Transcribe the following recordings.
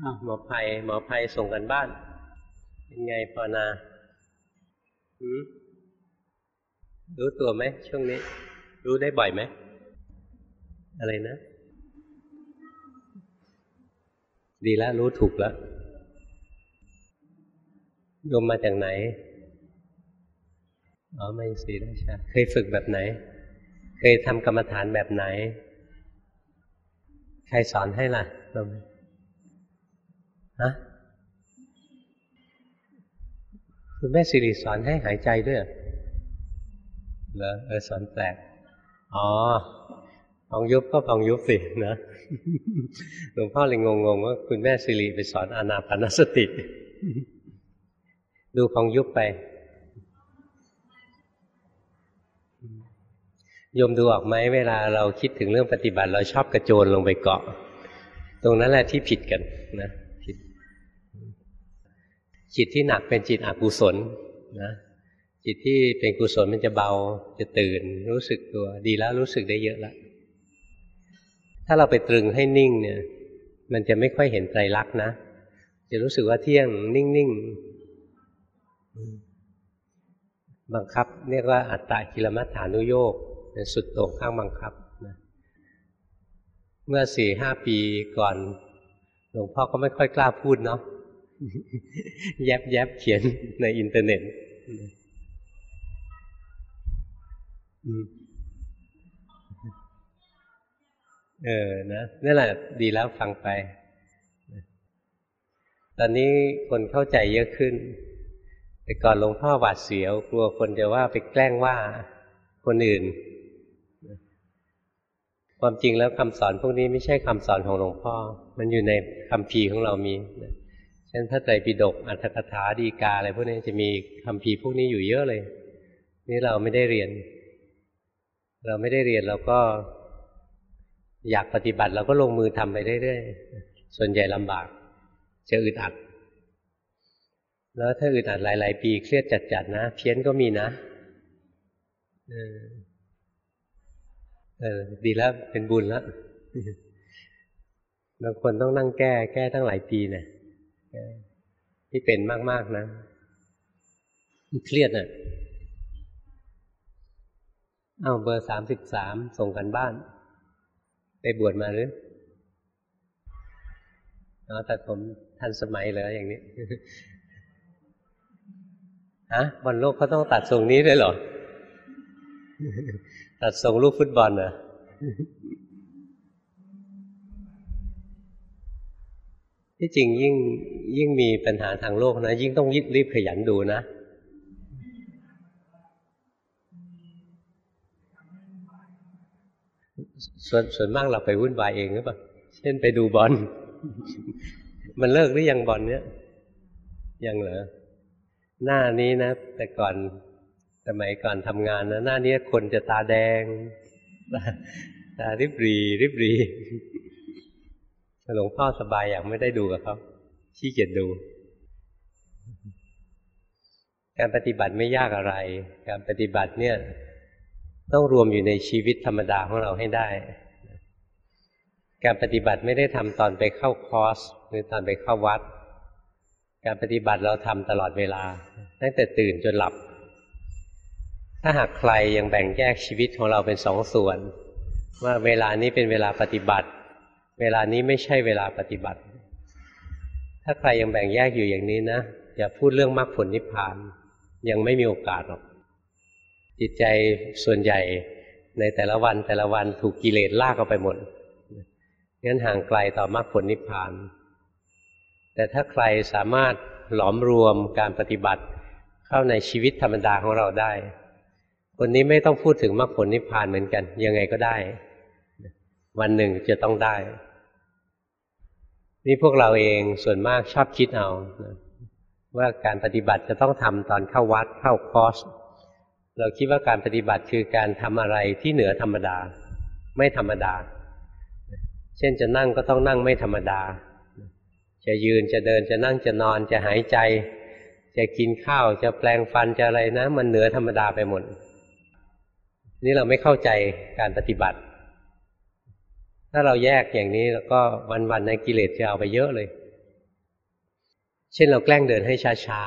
หมอภัยหมอภัยส่งกันบ้าน เป็นไงพอนาหืมรู้ตัวไหมช่วงนี้ รู้ได้บ่อยไหม อะไรนะ ดีแล้วรู้ถูกแล้วโยมมาจากไหน อ๋อไม่สีราชาเคยฝึกแบบไหน เคยทำกรรมฐานแบบไหน ใครสอนให้ล่ะโยม ฮะคุณแม่สิริสอนให้หายใจด้วยเหรอเออสอนแปลกอ๋อพองยุบก็พองยุบสินะหลวงพ่อเลยงงๆว่าคุณแม่สิริไปสอนอนาปานสติ ดูพองยุบไปโยมดูออกไหมเวลาเราคิดถึงเรื่องปฏิบัติ เราชอบกระโจนลงไปเกาะ ตรงนั้นแหละที่ผิดกันนะ จิตที่หนักเป็นจิตอกุศลนะจิตที่เป็นกุศลมันจะเบาจะตื่น รู้สึกตัวดีแล้วรู้สึกได้เยอะแล้วถ้าเราไปตรึงให้นิ่งเนี่ย มันจะไม่ค่อยเห็นไตรลักษณ์นะจะรู้สึกว่าเที่ยงนิ่งๆบังคับ เรียกว่าอัตตากิลมัฏฐานุโยกเป็นสุดโต่งข้างบังคับนะเมื่อสี่ห้าปีก่อนหลวงพ่อก็ไม่ค่อยกล้าพูดเนาะ แย็บแย็บเขียนในอินเทอร์เน็ตเออนะนั่นแหละดีแล้วฟังไป ตอนนี้คนเข้าใจเยอะขึ้น แต่ก่อนหลวงพ่อหวาดเสียว กลัวคนจะว่าไปแกล้งว่าคนอื่น ความจริงแล้วคำสอนพวกนี้ไม่ใช่คำสอนของหลวงพ่อ มันอยู่ในคำพีของเรามี เช่นพระไตรปิฎกอัตถกถาดีกาอะไรพวกนี้จะมีคำพีพวกนี้อยู่เยอะเลย นี่เราไม่ได้เรียน เราไม่ได้เรียนเราก็อยากปฏิบัติเราก็ลงมือทำไปเรื่อยๆ ส่วนใหญ่ลำบากจะอึดอัด แล้วถ้าอึดอัดหลาย ๆ ปีเครียดจัดๆนะ เพี้ยนก็มีนะเออเออดีแล้วเป็นบุญแล้วบางคนต้องนั่งแก้ แก้ตั้งหลายปีเนะี่ย ที่เป็นมาก ๆ นะเครียดอะเอาเบอร์สามสิบสามส่งกันบ้าน ไปบวชมาหรืออ๋อแต่ผมทันสมัยเลยอย่างนี้ฮะบอลโลกเขาต้องตัดทรงนี้ด้วยเหรอ ตัดทรงลูกฟุตบอลเหรอ ที่จริงยิ่งยิ่งมีปัญหาทางโลกนะ ยิ่งต้องรีบขยันดูนะส่วนส่วนมากเราไปวุ่นวายเองหรือเปล่าเช่นไปดูบอล มันเลิกหรือยังบอลเนี้ยยังเหรอหน้านี้นะ แต่ก่อนสมัยก่อนทำงานนะหน้านี้คนจะตาแดง ตาริบรีริบรี หลวงพ่อสบายอย่างไม่ได้ดูกับเขาขี้เกียจดู การปฏิบัติไม่ยากอะไร การปฏิบัติเนี่ย ต้องรวมอยู่ในชีวิตธรรมดาของเราให้ได้ การปฏิบัติไม่ได้ทำตอนไปเข้าคอร์สหรือตอนไปเข้าวัด การปฏิบัติเราทำตลอดเวลา ตั้งแต่ตื่นจนหลับ ถ้าหากใครยังแบ่งแยกชีวิตของเราเป็นสองส่วน ว่าเวลานี้เป็นเวลาปฏิบัติ เวลานี้ไม่ใช่เวลาปฏิบัติ ถ้าใครยังแบ่งแยกอยู่อย่างนี้นะอย่าพูดเรื่องมรรคผลนิพพาน ยังไม่มีโอกาสหรอก จิตใจส่วนใหญ่ในแต่ละวันแต่ละวันถูกกิเลสลากเอาไปหมดงั้นห่างไกลต่อมรรคผลนิพพาน แต่ถ้าใครสามารถหลอมรวมการปฏิบัติเข้าในชีวิตธรรมดาของเราได้ คนนี้ไม่ต้องพูดถึงมรรคผลนิพพานเหมือนกัน ยังไงก็ได้ วันหนึ่งจะต้องได้ นี่พวกเราเองส่วนมากชอบคิดเอาว่าการปฏิบัติจะต้องทำตอนเข้าวัดเข้าคอร์สเราคิดว่าการปฏิบัติคือการทำอะไรที่เหนือธรรมดา ไม่ธรรมดา เช่นจะนั่งก็ต้องนั่งไม่ธรรมดา จะยืนจะเดินจะนั่งจะนอนจะหายใจ จะกินข้าวจะแปลงฟันจะอะไรนะ มันเหนือธรรมดาไปหมดนี่เราไม่เข้าใจการปฏิบัติ ถ้าเราแยกอย่างนี้แล้วก็วันๆในกิเลสจะเอาไปเยอะเลย เช่นเราแกล้งเดินให้ช้า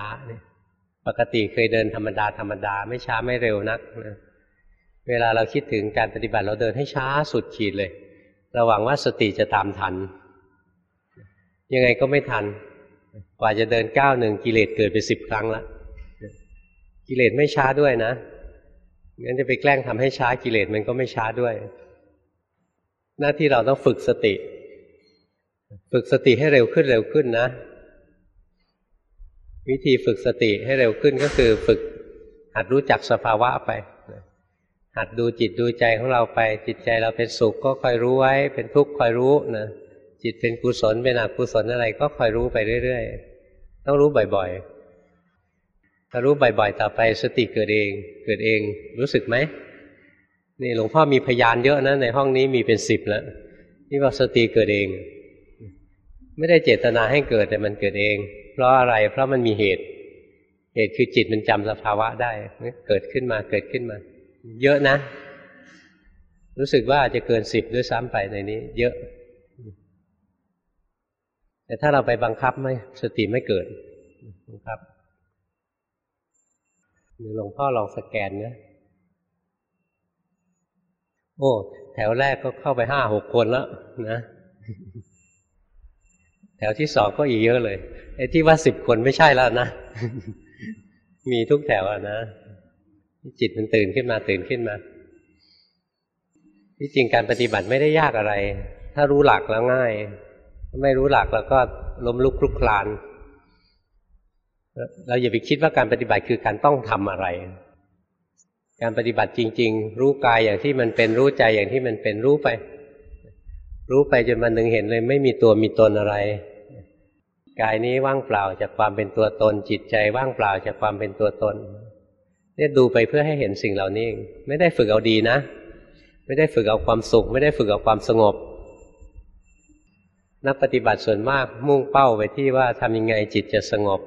ๆปกติเคยเดินธรรมดาธรรมดาไม่ช้าไม่เร็วนักนะเวลาเราคิดถึงการปฏิบัติเราเดินให้ช้าสุดขีดเลยเราหวังว่าสติจะตามทัน ยังไงก็ไม่ทัน กว่าจะเดินก้าวหนึ่งกิเลสเกิดไปสิบครั้งละกิเลสไม่ช้าด้วยนะงั้นจะไปแกล้งทำให้ช้ากิเลสมันก็ไม่ช้าด้วย หน้าที่เราต้องฝึกสติ ฝึกสติให้เร็วขึ้นเร็วขึ้นนะ วิธีฝึกสติให้เร็วขึ้นก็คือ ฝึกหัดรู้จักสภาวะไปหัดดูจิตดูใจของเราไป จิตใจเราเป็นสุขก็คอยรู้ไว้ เป็นทุกข์คอยรู้นะจิตเป็นกุศลเป็นอกุศลอะไรก็คอยรู้ไปเรื่อยๆต้องรู้บ่อยๆถ้ารู้บ่อยๆต่อไปสติเกิดเอง เกิดเองรู้สึกไหม นี่หลวงพ่อมีพยานเยอะนะในห้องนี้มีเป็นสิบแล้วนี่ว่าสติเกิดเอง ไม่ได้เจตนาให้เกิดแต่มันเกิดเอง เพราะอะไร เพราะมันมีเหตุ เหตุคือจิตมันจำสภาวะได้ เกิดขึ้นมาเกิดขึ้นมา เยอะนะ รู้สึกว่าจะเกินสิบด้วยซ้ำไปในนี้ เยอะ แต่ถ้าเราไปบังคับไม่สติไม่เกิดบังคับหลวงพ่อลองสแกนนะ โอ้แถวแรกก็เข้าไปห้าหกคนแล้วนะ แถวที่สองก็อีกเยอะเลยไอ้ที่ว่าสิบคนไม่ใช่แล้วนะ มีทุกแถวนะจิตมันตื่นขึ้นมาตื่นขึ้นมาที่จริงการปฏิบัติไม่ได้ยากอะไร ถ้ารู้หลักแล้วง่าย ไม่รู้หลักแล้วก็ล้มลุกคลุกคลาน เราอย่าไปคิดว่าการปฏิบัติคือการต้องทำอะไร การปฏิบัติจริง ๆ รู้กายอย่างที่มันเป็นรู้ใจอย่างที่มันเป็นรู้ไป รู้ไปจนมันหนึ่งเห็นเลย ไม่มีตัวมีตนอะไร กายนี้ว่างเปล่าจากความเป็นตัวตน จิตใจว่างเปล่าจากความเป็นตัวตน เนี่ยดูไปเพื่อให้เห็นสิ่งเหล่านี้ ไม่ได้ฝึกเอาดีนะ ไม่ได้ฝึกเอาความสุข ไม่ได้ฝึกเอาความสงบ นักปฏิบัติส่วนมากมุ่งเป้าไปที่ว่าทำยังไงจิตจะสงบ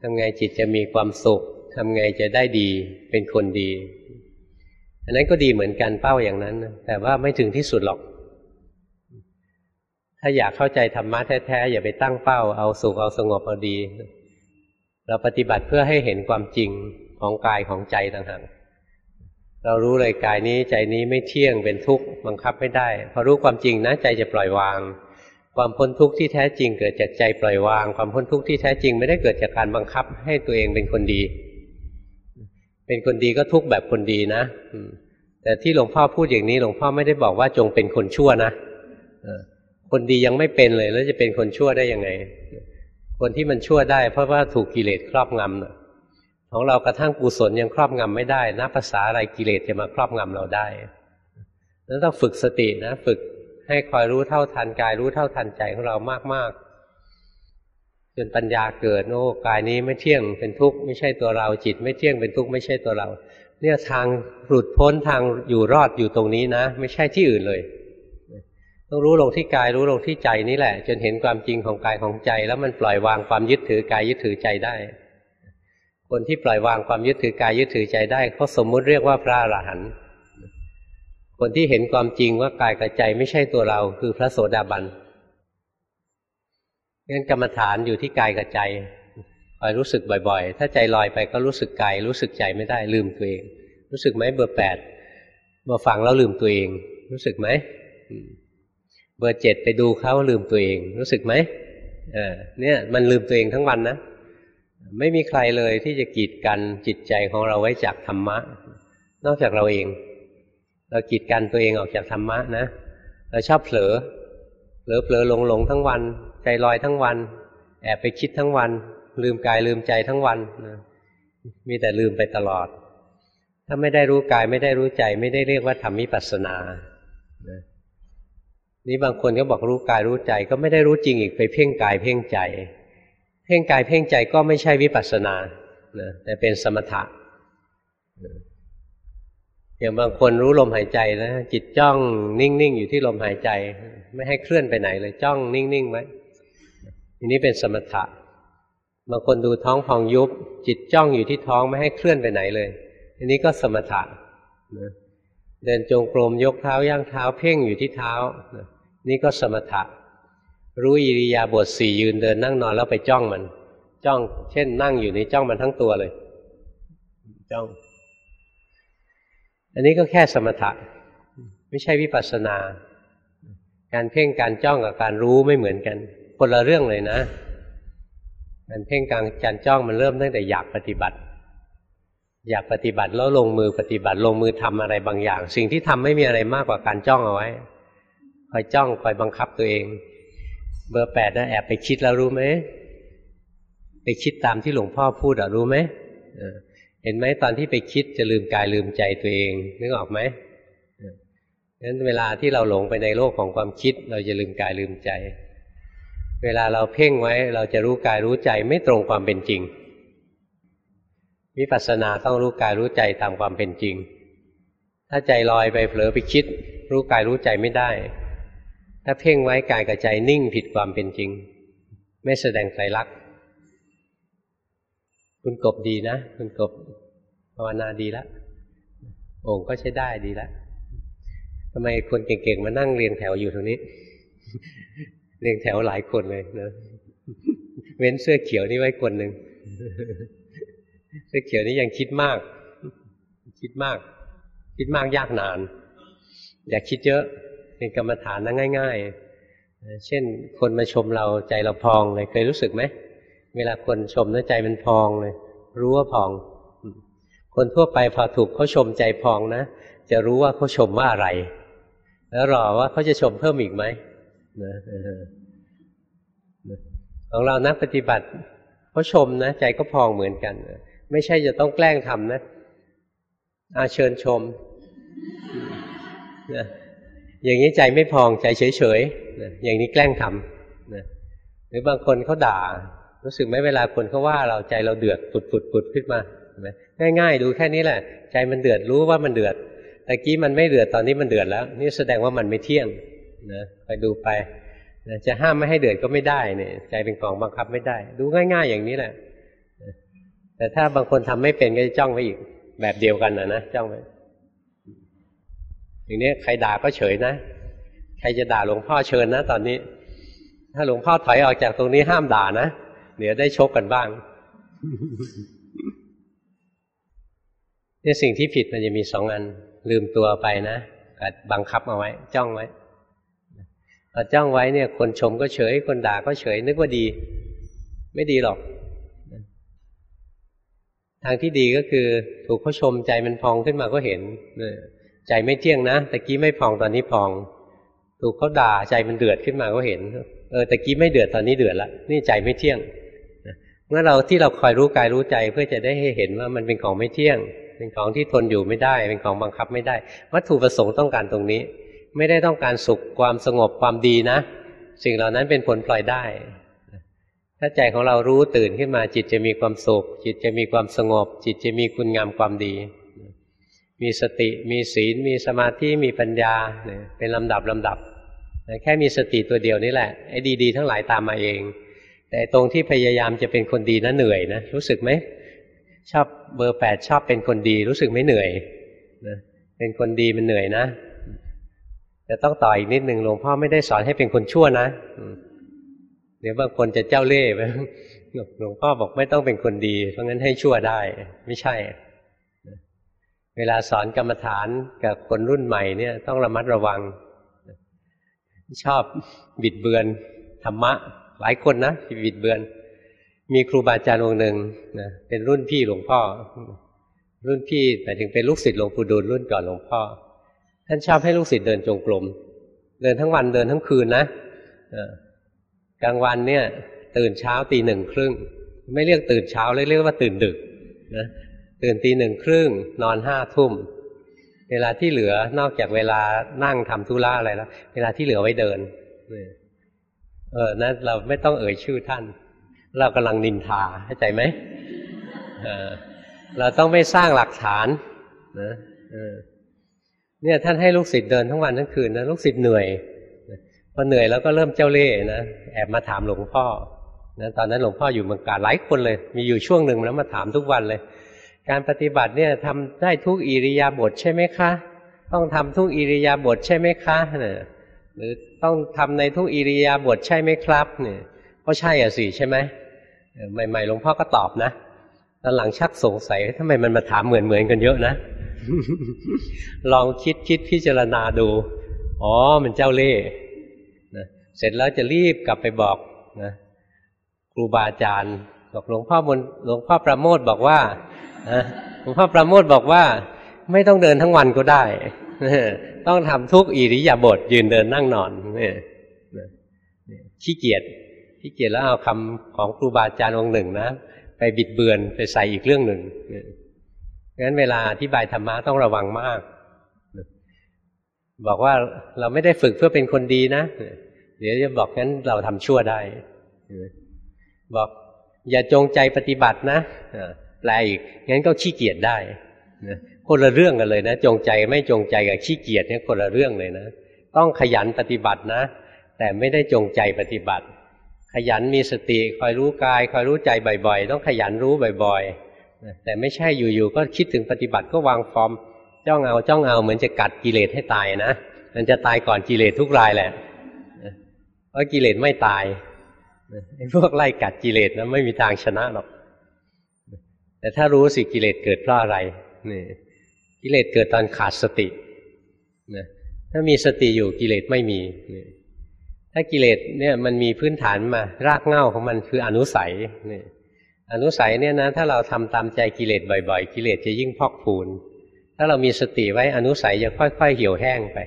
ทำไงจิตจะมีความสุขทำไงจะได้ดีเป็นคนดี อันนั้นก็ดีเหมือนกันเป้าอย่างนั้น แต่ว่าไม่ถึงที่สุดหรอก ถ้าอยากเข้าใจธรรมะแท้ๆอย่าไปตั้งเป้า เอาสุขเอาสงบเอาดี เราปฏิบัติเพื่อให้เห็นความจริงของกายของใจต่างหากเรารู้เลยกายนี้ใจนี้ไม่เที่ยงเป็นทุกข์บังคับไม่ได้ พอรู้ความจริงนะใจจะปล่อยวาง ความพ้นทุกข์ที่แท้จริงเกิดจากใจปล่อยวาง ความพ้นทุกข์ที่แท้จริงไม่ได้เกิดจากการบังคับให้ตัวเองเป็นคนดี เป็นคนดีก็ทุกแบบคนดีนะแต่ที่หลวงพ่อพูดอย่างนี้หลวงพ่อไม่ได้บอกว่าจงเป็นคนชั่วนะคนดียังไม่เป็นเลยแล้วจะเป็นคนชั่วได้ยังไง คนที่มันชั่วได้ เพราะว่าถูกกิเลสครอบงำของเรากระทั่งกุศลยังครอบงำไม่ได้นับภาษาอะไรกิเลสจะมาครอบงำเราได้นั้นต้องฝึกสตินะ ฝึกให้คอยรู้เท่าทันกาย รู้เท่าทันใจของเรามากๆ จนปัญญาเกิดโอ้กายนี้ไม่เที่ยงเป็นทุกข์ไม่ใช่ตัวเราจิต ไม่เที่ยงเป็นทุกข์ไม่ใช่ตัวเรา เนี่ยทางหลุดพ้นทางอยู่รอดอยู่ตรงนี้นะ ไม่ใช่ที่อื่นเลย ต้องรู้ลงที่กายรู้ลงที่ใจนี่แหละ จนเห็นความจริงของกายของใจ แล้วมันปล่อยวางความยึดถือกายยึดถือใจได้ คนที่ปล่อยวางความยึดถือกายยึดถือใจได้เขาสมมุติเรียกว่าพระอรหันต์คนที่เห็นความจริงว่ากายกับใจไม่ใช่ตัวเรา คือพระโสดาบัน งั้นกรรมฐานอยู่ที่กายกับใจคอยรู้สึกบ่อยๆ ถ้าใจลอยไปก็รู้สึกกายรู้สึกใจไม่ได้ลืมตัวเอง รู้สึกไหมเบอร์แปดมาฟังแล้วลืมตัวเอง รู้สึกไหมเบอร์เจ็ดไปดูเขาลืมตัวเอง รู้สึกไหมเออเนี่ยมันลืมตัวเองทั้งวันนะไม่มีใครเลยที่จะกีดกันจิตใจของเราไว้จากธรรมะ นอกจากเราเอง เรากีดกันตัวเองออกจากธรรมะนะเราชอบเผลอเผลอเผลอหลงหลงทั้งวัน ใจลอยทั้งวัน แอบไปคิดทั้งวัน ลืมกายลืมใจทั้งวันนะมีแต่ลืมไปตลอด ถ้าไม่ได้รู้กายไม่ได้รู้ใจ ไม่ได้เรียกว่าทำมิปัสสนานี่บางคนก็บอกรู้กายรู้ใจ ก็ไม่ได้รู้จริงอีกไปเพ่งกายเพ่งใจ เพ่งกายเพ่งใจก็ไม่ใช่วิปัสสนานะแต่เป็นสมถะอย่างบางคนรู้ลมหายใจนะจิตจ้องนิ่งๆ อยู่ที่ลมหายใจ ไม่ให้เคลื่อนไปไหนเลยจ้องนิ่งๆไว้ อันนี้เป็นสมถะบางคนดูท้องพองยุบ จิตจ้องอยู่ที่ท้องไม่ให้เคลื่อนไปไหนเลย อันนี้ก็สมถะนะเดินจงกรมยกเท้าย่างเท้าเพ่งอยู่ที่เท้านี่ก็สมถะ รู้อิริยาบถสี่ยืนเดินนั่งนอนแล้วไปจ้องมัน จ้อง เช่น นั่งอยู่ในจ้องมันทั้งตัวเลย จ้อง อันนี้ก็แค่สมถะ ไม่ใช่วิปัสสนา การเพ่งการจ้องกับการรู้ไม่เหมือนกัน คนละเรื่องเลยนะการเพ่งการการจ้องมันเริ่มตั้งแต่อยากปฏิบัติ อยากปฏิบัติแล้วลงมือปฏิบัติลงมือทำอะไรบางอย่าง สิ่งที่ทำไม่มีอะไรมากกว่าการจ้องเอาไว้คอยจ้องคอยบังคับตัวเอง เบอร์แปดนะแอบไปคิดแล้วรู้ไหมไปคิดตามที่หลวงพ่อพูดอะรู้ไหมเห็นไหมตอนที่ไปคิดจะลืมกายลืมใจตัวเองนึกออกไหมงั้นเวลาที่เราหลงไปในโลกของความคิด เราจะลืมกายลืมใจ เวลาเราเพ่งไว้ เราจะรู้กายรู้ใจไม่ตรงความเป็นจริงวิปัสสนาต้องรู้กายรู้ใจตามความเป็นจริง ถ้าใจลอยไปเผลอไปคิด รู้กายรู้ใจไม่ได้ ถ้าเพ่งไว้กายกับใจนิ่งผิดความเป็นจริง ไม่แสดงไตรลักษณ์คุณกบดีนะ คุณกบภาวนาดีแล้วองค์ก็ใช้ได้ดีแล้วทำไมคนเก่งๆมานั่งเรียงแถวอยู่ตรงนี้ เรียงแถวหลายคนเลยนะเว้นเสื้อเขียวนี่ไว้คนหนึ่งเสื้อเขียวนี่ยังคิดมาก คิดมาก คิดมากยากนาน อย่าคิดเยอะเป็นกรรมฐานนะง่าย ๆ เช่น คนมาชมเราใจเราพองเลยเคยรู้สึกไหมเวลาคนชมแล้วใจมันพองเลย รู้ว่าพอง คนทั่วไปพอถูกเขาชมใจพองนะจะรู้ว่าเขาชมว่าอะไร แล้วรอว่าเขาจะชมเพิ่มอีกไหม นะของเรานักปฏิบัติเขาชมนะ ใจก็พองเหมือนกัน ไม่ใช่จะต้องแกล้งทำนะอาเชิญชมนะอย่างนี้ใจไม่พองใจเฉยๆนะอย่างนี้แกล้งทำนะหรือบางคนเขาด่า รู้สึกไหมเวลาคนเขาว่าเราใจเราเดือดปุดปุดปุดขึ้นมาง่ายๆ ดูแค่นี้แหละ ใจมันเดือดรู้ว่ามันเดือดแต่กี้มันไม่เดือดตอนนี้มันเดือดแล้ว นี่แสดงว่ามันไม่เที่ยง นะไปดูไปนะจะห้ามไม่ให้เดือดก็ไม่ได้เนี่ยใจเป็นกองบังคับไม่ได้ ดูง่าย ๆ อย่างนี้แหละแต่ถ้าบางคนทำไม่เป็นก็จะจ้องไว้อีก แบบเดียวกันนะนะจ้องไว้อย่างนี้ใครด่าก็เฉยนะ ใครจะด่าหลวงพ่อเชิญนะตอนนี้ ถ้าหลวงพ่อถอยออกจากตรงนี้ห้ามด่านะเดี๋ยวได้ชกกันบ้างเนี่ยสิ่งที่ผิดมันจะมีสองอัน ลืมตัวไปนะกับบังคับเอาไว้ จ้องไว้ พอจ้องไว้เนี่ย คนชมก็เฉย คนด่าก็เฉย นึกว่าดี ไม่ดีหรอก ทางที่ดีก็คือ ถูกเขาชมใจมันพองขึ้นมาก็เห็นใจไม่เที่ยงนะตะกี้ไม่พองตอนนี้พอง ถูกเขาด่าใจมันเดือดขึ้นมาก็เห็น เออตะกี้ไม่เดือดตอนนี้เดือดละนี่ใจไม่เที่ยงเมื่อเราที่เราคอยรู้กายรู้ใจเพื่อจะได้ให้เห็นว่ามันเป็นของไม่เที่ยง เป็นของที่ทนอยู่ไม่ได้ เป็นของบังคับไม่ได้ วัตถุประสงค์ต้องการตรงนี้ ไม่ได้ต้องการสุขความสงบความดีนะ สิ่งเหล่านั้นเป็นผลปล่อยได้ ถ้าใจของเรารู้ตื่นขึ้นมาจิตจะมีความสุข จิตจะมีความสงบ จิตจะมีคุณงามความดี มีสติมีศีล มีสมาธิมีปัญญาเป็นลำดับลำดับแค่มีสติตัวเดียวนี่แหละไอ้ดีๆทั้งหลายตามมาเอง แต่ตรงที่พยายามจะเป็นคนดีนะเหนื่อยนะรู้สึกไหมชอบเบอร์แปดชอบเป็นคนดีรู้สึกไม่เหนื่อยนะเป็นคนดีมันเหนื่อยนะ แต่ต้องต่ออีกนิดหนึ่งหลวงพ่อไม่ได้สอนให้เป็นคนชั่วนะเดี๋ยวบางคนจะเจ้าเล่ห์หลวงพ่อบอกไม่ต้องเป็นคนดี เพราะงั้นให้ชั่วได้ ไม่ใช่ เวลาสอนกรรมฐานกับคนรุ่นใหม่เนี่ย ต้องระมัดระวัง ชอบบิดเบือนธรรมะ หลายคนนะบิดเบือน มีครูบาอาจารย์องค์หนึ่งนะเป็นรุ่นพี่หลวงพ่อ รุ่นพี่แต่ถึงเป็นลูกศิษย์หลวงปู่ดูลรุ่นก่อนหลวงพ่อ ท่านชอบให้ลูกศิษย์เดินจงกรมเดินทั้งวันเดินทั้งคืนนะกลางวันเนี่ย ตื่นเช้าตีหนึ่งครึ่ง ไม่เรียกตื่นเช้าเรียกว่าตื่นดึกนะตื่นตีหนึ่งครึ่งนอนห้าทุ่ม เวลาที่เหลือนอกจากเวลานั่งทำธุระอะไรแล้ว เวลาที่เหลือไว้เดินเออนะเราไม่ต้องเอ่ยชื่อท่าน เรากำลังนินทาเข้าใจไหมเเราต้องไม่สร้างหลักฐานนะ เนี่ยท่านให้ลูกศิษย์เดินทั้งวันทั้งคืนนะลูกศิษย์เหนื่อยพอเหนื่อยแล้วก็เริ่มเจ้าเล่ห์นะแอบมาถามหลวงพ่อนะตอนนั้นหลวงพ่ออยู่เมืองกาหลายคนเลย มีอยู่ช่วงหนึ่งแล้วมาถามทุกวันเลย การปฏิบัติเนี่ยทำได้ทุกอิริยาบถใช่ไหมคะ ต้องทำทุกอิริยาบถใช่ไหมคะเนี่ยหรือต้องทำในทุกอิริยาบถใช่ไหมครับเนี่ยก็ใช่อะสิใช่ไหมใหม่ๆหลวงพ่อก็ตอบนะตอนหลังชักสงสัยทำไมมันมาถามเหมือนเหมือนกันเยอะนะ ลองคิดคิดพิจารณาดู อ๋อ มันเจ้าเล่ห์นะเสร็จแล้วจะรีบกลับไปบอกนะครูบาอาจารย์บอกหลวงพ่อบนหลวงพ่อประโมทบอกว่าหลวงพ่อประโมทบอกว่า ไม่ต้องเดินทั้งวันก็ได้ ต้องทำทุกอิริยาบถยืนเดินนั่งนอนเนี่ยขี้เกียจขี้เกียจแล้วเอาคำของครูบาอาจารย์องค์หนึ่งนะ ไปบิดเบือนไปใส่อีกเรื่องหนึ่ง งั้นเวลาอธิบายธรรมะต้องระวังมาก บอกว่าเราไม่ได้ฝึกเพื่อเป็นคนดีนะ เดี๋ยวจะบอกงั้นเราทำชั่วได้ บอกอย่าจงใจปฏิบัตินะแปลอีกงั้นก็ขี้เกียจได้คนละเรื่องกันเลยนะ จงใจไม่จงใจกับขี้เกียจเนี่ยคนละเรื่องเลยนะ ต้องขยันปฏิบัตินะ แต่ไม่ได้จงใจปฏิบัติ ขยันมีสติคอยรู้กาย คอยรู้ใจบ่อย ๆ ต้องขยันรู้บ่อย ๆ แต่ไม่ใช่อยู่ๆก็คิดถึงปฏิบัติก็วางฟอร์มจ้องเอาจ้องเอาเหมือนจะกัดกิเลสให้ตายนะมันจะตายก่อนกิเลสทุกรายแหละเพราะกิเลสไม่ตายไอ้พวกไล่กัดกิเลสนะไม่มีทางชนะหรอก แต่ถ้ารู้สิกิเลสเกิดเพราะอะไรนี่กิเลสเกิดตอนขาดสตินะถ้ามีสติอยู่กิเลสไม่มีถ้ากิเลสเนี่ยมันมีพื้นฐานมารากเหง้าของมันคืออนุสัยนี่ อนุสัยเนี่ยนะถ้าเราทำตามใจกิเลสบ่อย ๆ กิเลสจะยิ่งพอกพูน ถ้าเรามีสติไว้อนุสัยจะค่อย ๆ เหี่ยวแห้งไป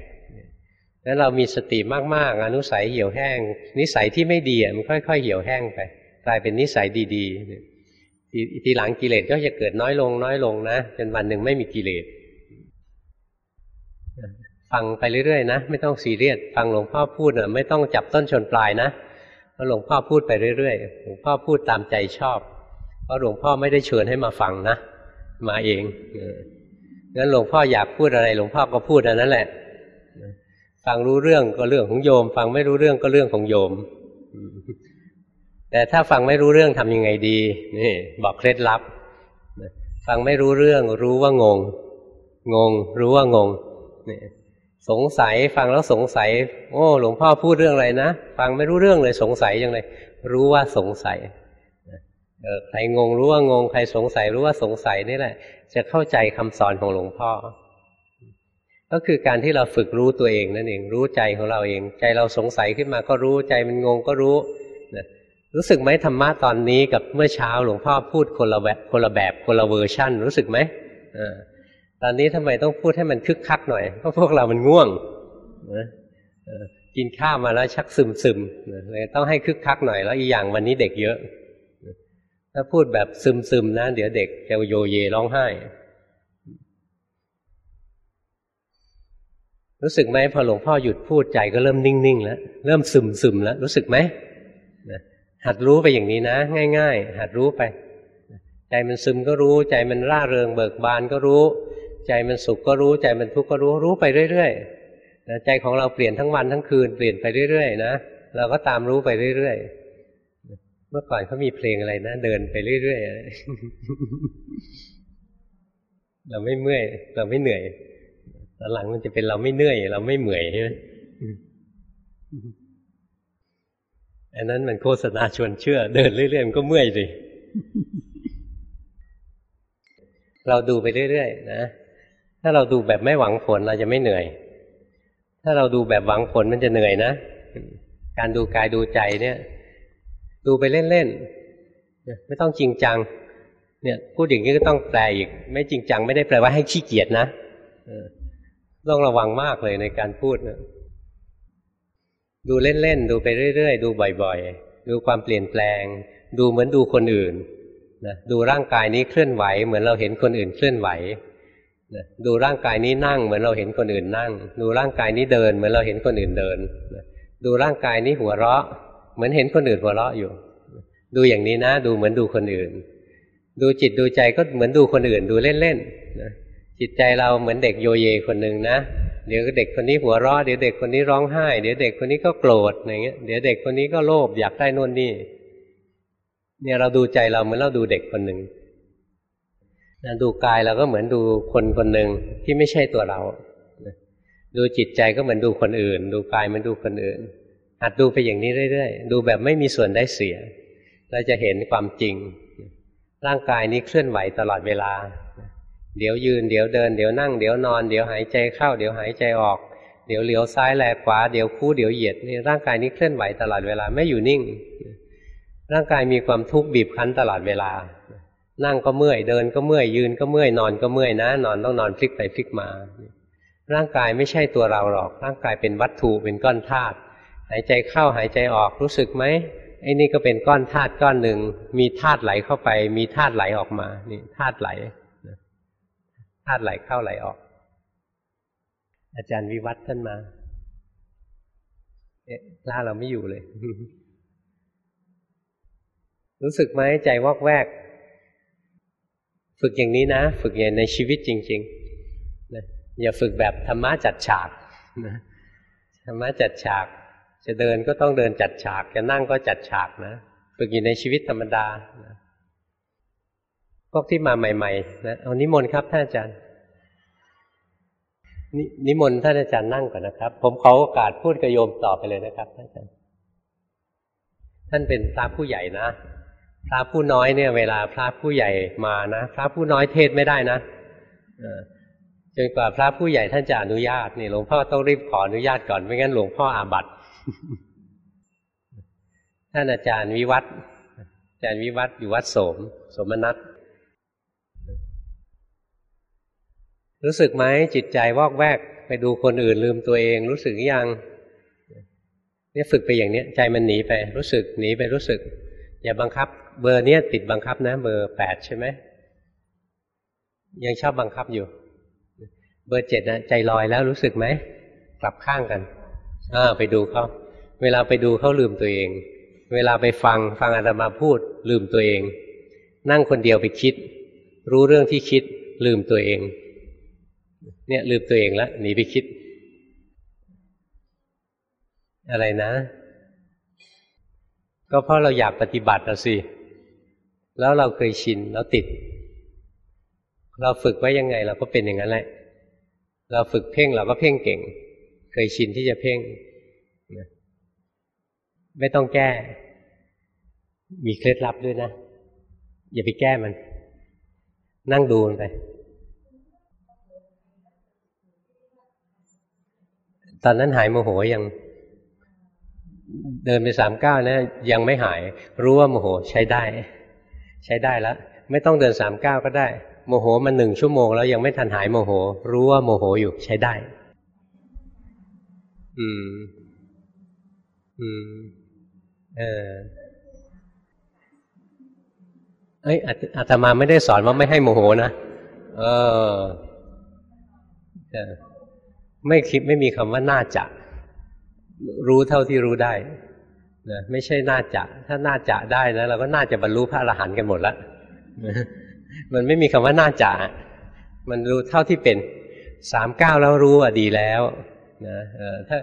แล้วเรามีสติมากๆ อนุสัยเหี่ยวแห้ง นิสัยที่ไม่ดีมันค่อย ๆ เหี่ยวแห้งไป กลายเป็นนิสัยดีๆทีหลังกิเลสก็จะเกิดน้อยลง น้อยลงนะจนวันหนึ่งไม่มีกิเลสฟังไปเรื่อยๆนะไม่ต้องซีเรียสฟังหลวงพ่อพูดนะไม่ต้องจับต้นชนปลายนะเพราะหลวงพ่อพูดไปเรื่อยๆหลวงพ่อพูดตามใจชอบ เพราะหลวงพ่อไม่ได้เชิญให้มาฟังนะ มาเองงั้นหลวงพ่ออยากพูดอะไรหลวงพ่อก็พูดอันนั้นแหละ ฟังรู้เรื่องก็เรื่องของโยม ฟังไม่รู้เรื่องก็เรื่องของโยม แต่ถ้าฟังไม่รู้เรื่องทำยังไงดีนี่บอกเคล็ดลับ ฟังไม่รู้เรื่อง รู้ว่างง งง รู้ว่างงนี่สงสัยฟังแล้วสงสัย โอ้ หลวงพ่อพูดเรื่องอะไรนะ ฟังไม่รู้เรื่องเลยสงสัยยังไงรู้ว่าสงสัย ใครงงรู้ว่างง ใครสงสัยรู้ว่าสงสัยนี่แหละ จะเข้าใจคำสอนของหลวงพ่อ ก็คือการที่เราฝึกรู้ตัวเองนั่นเอง รู้ใจของเราเอง ใจเราสงสัยขึ้นมาก็รู้ใจมันงงก็รู้นะรู้สึกไหมธรรมะตอนนี้กับเมื่อเช้าหลวงพ่อพูดคนละแบบคนละแบบคนละเวอร์ชั่น รู้สึกไหมอตอนนี้ทำไมต้องพูดให้มันคึกคักหน่อยเพราะพวกเรามันง่วงนะกินข้าวมาแล้วชักซึมซึมเลยต้องให้คึกคักหน่อยแล้วอีกอย่างวันนี้เด็กเยอะ ถ้าพูดแบบซึมซึมนะเดี๋ยวเด็กจะโยเยร้องไห้ รู้สึกไหมพอหลวงพ่อหยุดพูดใจก็เริ่มนิ่งๆแล้วเริ่มซึมซึมแล้วรู้สึกไหมหัดรู้ไปอย่างนี้นะ ง่าย ๆ หัดรู้ไป ใจมันซึมก็รู้ ใจมันร่าเริงเบิกบานก็รู้ ใจมันสุขก็รู้ ใจมันทุกข์ก็รู้รู้ไปเรื่อยๆใจของเราเปลี่ยนทั้งวันทั้งคืนเปลี่ยนไปเรื่อยๆนะเราก็ตามรู้ไปเรื่อยๆ เมื่อก่อนเขามีเพลงอะไรนะ เดินไปเรื่อยๆเราไม่เมื่อย เราไม่เหนื่อยตอนหลังมันจะเป็นเราไม่เหนื่อย เราไม่เหมื่อยใช่ไหมอันนั้นมันโฆษณาชวนเชื่อ เดินเรื่อยๆมันก็เมื่อยสิเราดูไปเรื่อยๆนะถ้าเราดูแบบไม่หวังผลเราจะไม่เหนื่อย ถ้าเราดูแบบหวังผลมันจะเหนื่อยนะการดูกายดูใจเนี่ย ดูไปเล่นๆไม่ต้องจริงจัง เนี่ยพูดอย่างนี้ก็ต้องแปลอีก ไม่จริงจัง ไม่ได้แปลว่าให้ขี้เกียจนะต้องระวังมากเลยในการพูดนะดูเล่นๆดูไปเรื่อยๆดูบ่อยๆ ดูความเปลี่ยนแปลง ดูเหมือนดูคนอื่นนะดูร่างกายนี้เคลื่อนไหว เหมือนเราเห็นคนอื่นเคลื่อนไหวนะดูร่างกายนี้นั่ง เหมือนเราเห็นคนอื่นนั่ง ดูร่างกายนี้เดิน เหมือนเราเห็นคนอื่นเดินนะดูร่างกายนี้หัวเราะ เหมือนเห็นคนอื่นหัวเราะอยู่ ดูอย่างนี้นะ ดูเหมือนดูคนอื่น ดูจิตดูใจก็เหมือนดูคนอื่น ดูเล่นๆนะจิตใจเราเหมือนเด็กโยเยคนหนึ่งนะเดี๋ยวเด็กคนนี้หัวเราะเดี๋ยวเด็กคนนี้ร้องไห้ เดี๋ยวเด็กคนนี้ก็โกรธอย่างเงี้ยเดี๋ยวเด็กคนนี้ก็โลภอยากได้นู่นนี่เนี่ยเราดูใจเราเหมือนเราดูเด็กคนหนึ่งดูกายเราก็เหมือนดูคนคนหนึ่งที่ไม่ใช่ตัวเรา ดูจิตใจก็เหมือนดูคนอื่น ดูกายเหมือนดูคนอื่น หัดดูไปอย่างนี้เรื่อยๆ ดูแบบไม่มีส่วนได้เสีย เราจะเห็นความจริง ร่างกายนี้เคลื่อนไหวตลอดเวลา เดี๋ยวยืน เดี๋ยวเดิน เดี๋ยวนั่ง เดี๋ยวนอน เดี๋ยวหายใจเข้า เดี๋ยวหายใจออก เดี๋ยวเหลียวซ้ายแลขวา เดี๋ยวคู่ เดี๋ยวเหยียดนี่ร่างกายนี้เคลื่อนไหวตลอดเวลา ไม่อยู่นิ่ง ร่างกายมีความทุกข์บีบคั้นตลอดเวลา นั่งก็เมื่อย เดินก็เมื่อย ยืนก็เมื่อย นอนก็เมื่อยนะ นอนต้องนอนพลิกไปพลิกมา ร่างกายไม่ใช่ตัวเราหรอก ร่างกายเป็นวัตถุ เป็นก้อนธาตุ หายใจเข้าหายใจออกรู้สึกไหมไอ้นี่ก็เป็นก้อนธาตุก้อนหนึ่ง มีธาตุไหลเข้าไป มีธาตุไหลออกมานี่ธาตุไหลธาตุไหลเข้าไหลออก อาจารย์วิวัฒน์ท่านมา เอ๊ะล่าเราไม่อยู่เลย รู้สึกไหมใจวอกแวก ฝึกอย่างนี้นะ ฝึกอย่างในชีวิตจริงๆนะอย่าฝึกแบบธรรมะจัดฉากนะธรรมะจัดฉาก จะเดินก็ต้องเดินจัดฉาก จะนั่งก็จัดฉากนะฝึกอยู่ในชีวิตธรรมดาพวกที่มาใหม่ๆนะเอานิมนต์ครับท่านอาจารย์นนิมนต์ท่านอาจารย์นั่งก่อนนะครับ ผมขอโอกาสพูดกับโยมต่อไปเลยนะครับท่านอาจารย์ท่านเป็นพระผู้ใหญ่นะพระผู้น้อยเนี่ย เวลาพระผู้ใหญ่มานะพระผู้น้อยเทศไม่ได้นะจนกว่าพระผู้ใหญ่ท่านจะอนุญาตนี่หลวงพ่อต้องรีบขออนุญาตก่อนไม่งั้นหลวงพ่ออาบัติ ท่านอาจารย์วิวัฒอาจารย์วิวัฒอยู่วัดโสม สมนัตรู้สึกไหมจิตใจวอกแวก ไปดูคนอื่นลืมตัวเอง รู้สึกยังเนี่ยฝึกไปอย่างเนี้ย ใจมันหนีไป รู้สึกหนีไปรู้สึก อย่าบังคับ เบอร์เนี้ยติดบังคับนะ เบอร์แปดใช่ไหมยังชอบบังคับอยู่ เบอร์เจ็ดนะใจลอยแล้วรู้สึกไหมกลับข้างกัน อ่าไปดูเขาเวลาไปดูเขาลืมตัวเอง เวลาไปฟังฟังอาตมาพูด ลืมตัวเอง นั่งคนเดียวไปคิด รู้เรื่องที่คิด ลืมตัวเอง เนี่ยลืมตัวเองแล้วหนีไปคิด อะไรนะ ก็เพราะเราอยากปฏิบัติอะสิ แล้วเราเคยชินแล้วติด เราฝึกไว้ยังไง เราก็เป็นอย่างนั้นแหละ เราฝึกเพ่งเราก็เพ่งเก่ง เคยชินที่จะเพ่งไม่ต้องแก้ มีเคล็ดลับด้วยนะ อย่าไปแก้มัน นั่งดูมันไป ตอนนั้นหายโมโหยัง เดินไปสามก้าวนะ ยังไม่หาย รู้ว่าโมโหใช้ได้ ใช้ได้แล้วไม่ต้องเดินสามก้าวก็ได้ โมโหมันหนึ่งชั่วโมงแล้วยังไม่ทันหายโมโห รู้ว่าโมโหอยู่ใช้ได้ อืม อืม เออเอ้ยอาตมาไม่ได้สอนว่าไม่ให้โมโหนะเออไม่คิดไม่มีคำว่าน่าจะ รู้เท่าที่รู้ได้นะไม่ใช่น่าจะ ถ้าน่าจะได้นะเราก็น่าจะบรรลุพระอรหันต์กันหมดล้วมันไม่มีคำว่าน่าจะ มันรู้เท่าที่เป็นสามเก้าแล้วรู้อะดีแล้ว นะถ้า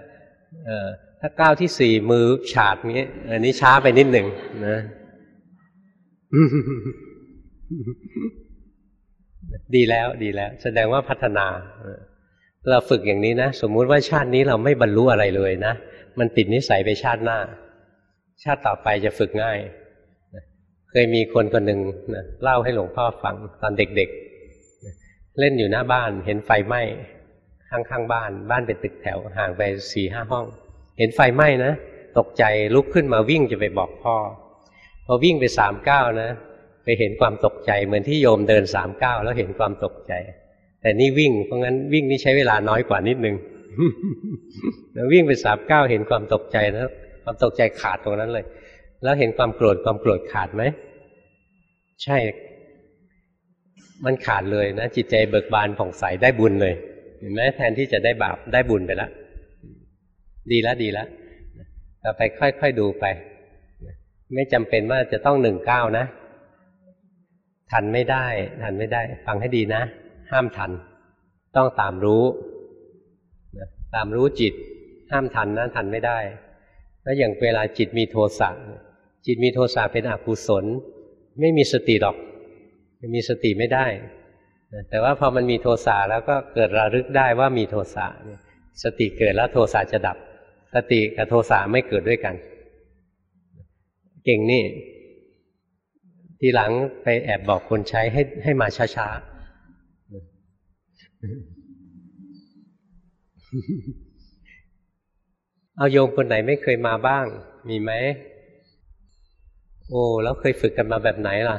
ถ้าก้าวที่สี่มือฉาดนี้ อันนี้ช้าไปนิดหนึ่งนะดีแล้วดีแล้ว แสดงว่าพัฒนาเราฝึกอย่างนี้นะสมมุติว่าชาตินี้เราไม่บรรลุอะไรเลยนะมันติดนิสัยไปชาติหน้า ชาติต่อไปจะฝึกง่ายเคยมีคนคนหนึ่งนะเล่าให้หลวงพ่อฟังตอนเด็กๆเล่นอยู่หน้าบ้านเห็นไฟไหม้ ข้างๆบ้าน บ้านเป็นตึกแถวห่างไปสี่ห้าห้อง เห็นไฟไหม้นะตกใจลุกขึ้นมาวิ่งจะไปบอกพ่อพอวิ่งไปสามเก้านะ ไปเห็นความตกใจเหมือนที่โยมเดินสามเก้าแล้วเห็นความตกใจ แต่นี่วิ่งเพราะงั้นวิ่งนี่ใช้เวลาน้อยกว่านิดนึงแล้ววิ่งไปสามเก้าเห็นความตกใจนะความตกใจขาดตรงนั้นเลย แล้วเห็นความโกรธความโกรธขาดไหมใช่ มันขาดเลยนะจิตใจเบิกบานผ่องใสได้บุญเลย ห็นไหมแทนที่จะได้บาปได้บุญไปแล้วดีแล้วดีแล้วต่อไปค่อยๆดูไป ไม่จำเป็นว่าจะต้องหนึ่งเก้านะ ทันไม่ได้ ทันไม่ได้ ฟังให้ดีนะ ห้ามทัน ต้องตามรู้ตามรู้จิต ห้ามทันนะทันไม่ได้ แล้วอย่างเวลาจิตมีโทสะจิตมีโทสะเป็นอกุศล ไม่มีสติหรอกมีสติไม่ได้ แต่ว่าพอมันมีโทสะแล้วก็เกิดระลึกได้ว่ามีโทสะสติเกิดแล้วโทสะจะดับ สติกับโทสะไม่เกิดด้วยกัน เก่งนี่ ทีหลังไปแอบบอกคนใช้ให้ให้มาช้าๆ เอาโยมคนไหนไม่เคยมาบ้าง มีไหมโอ้แล้วเคยฝึกกันมาแบบไหนล่ะ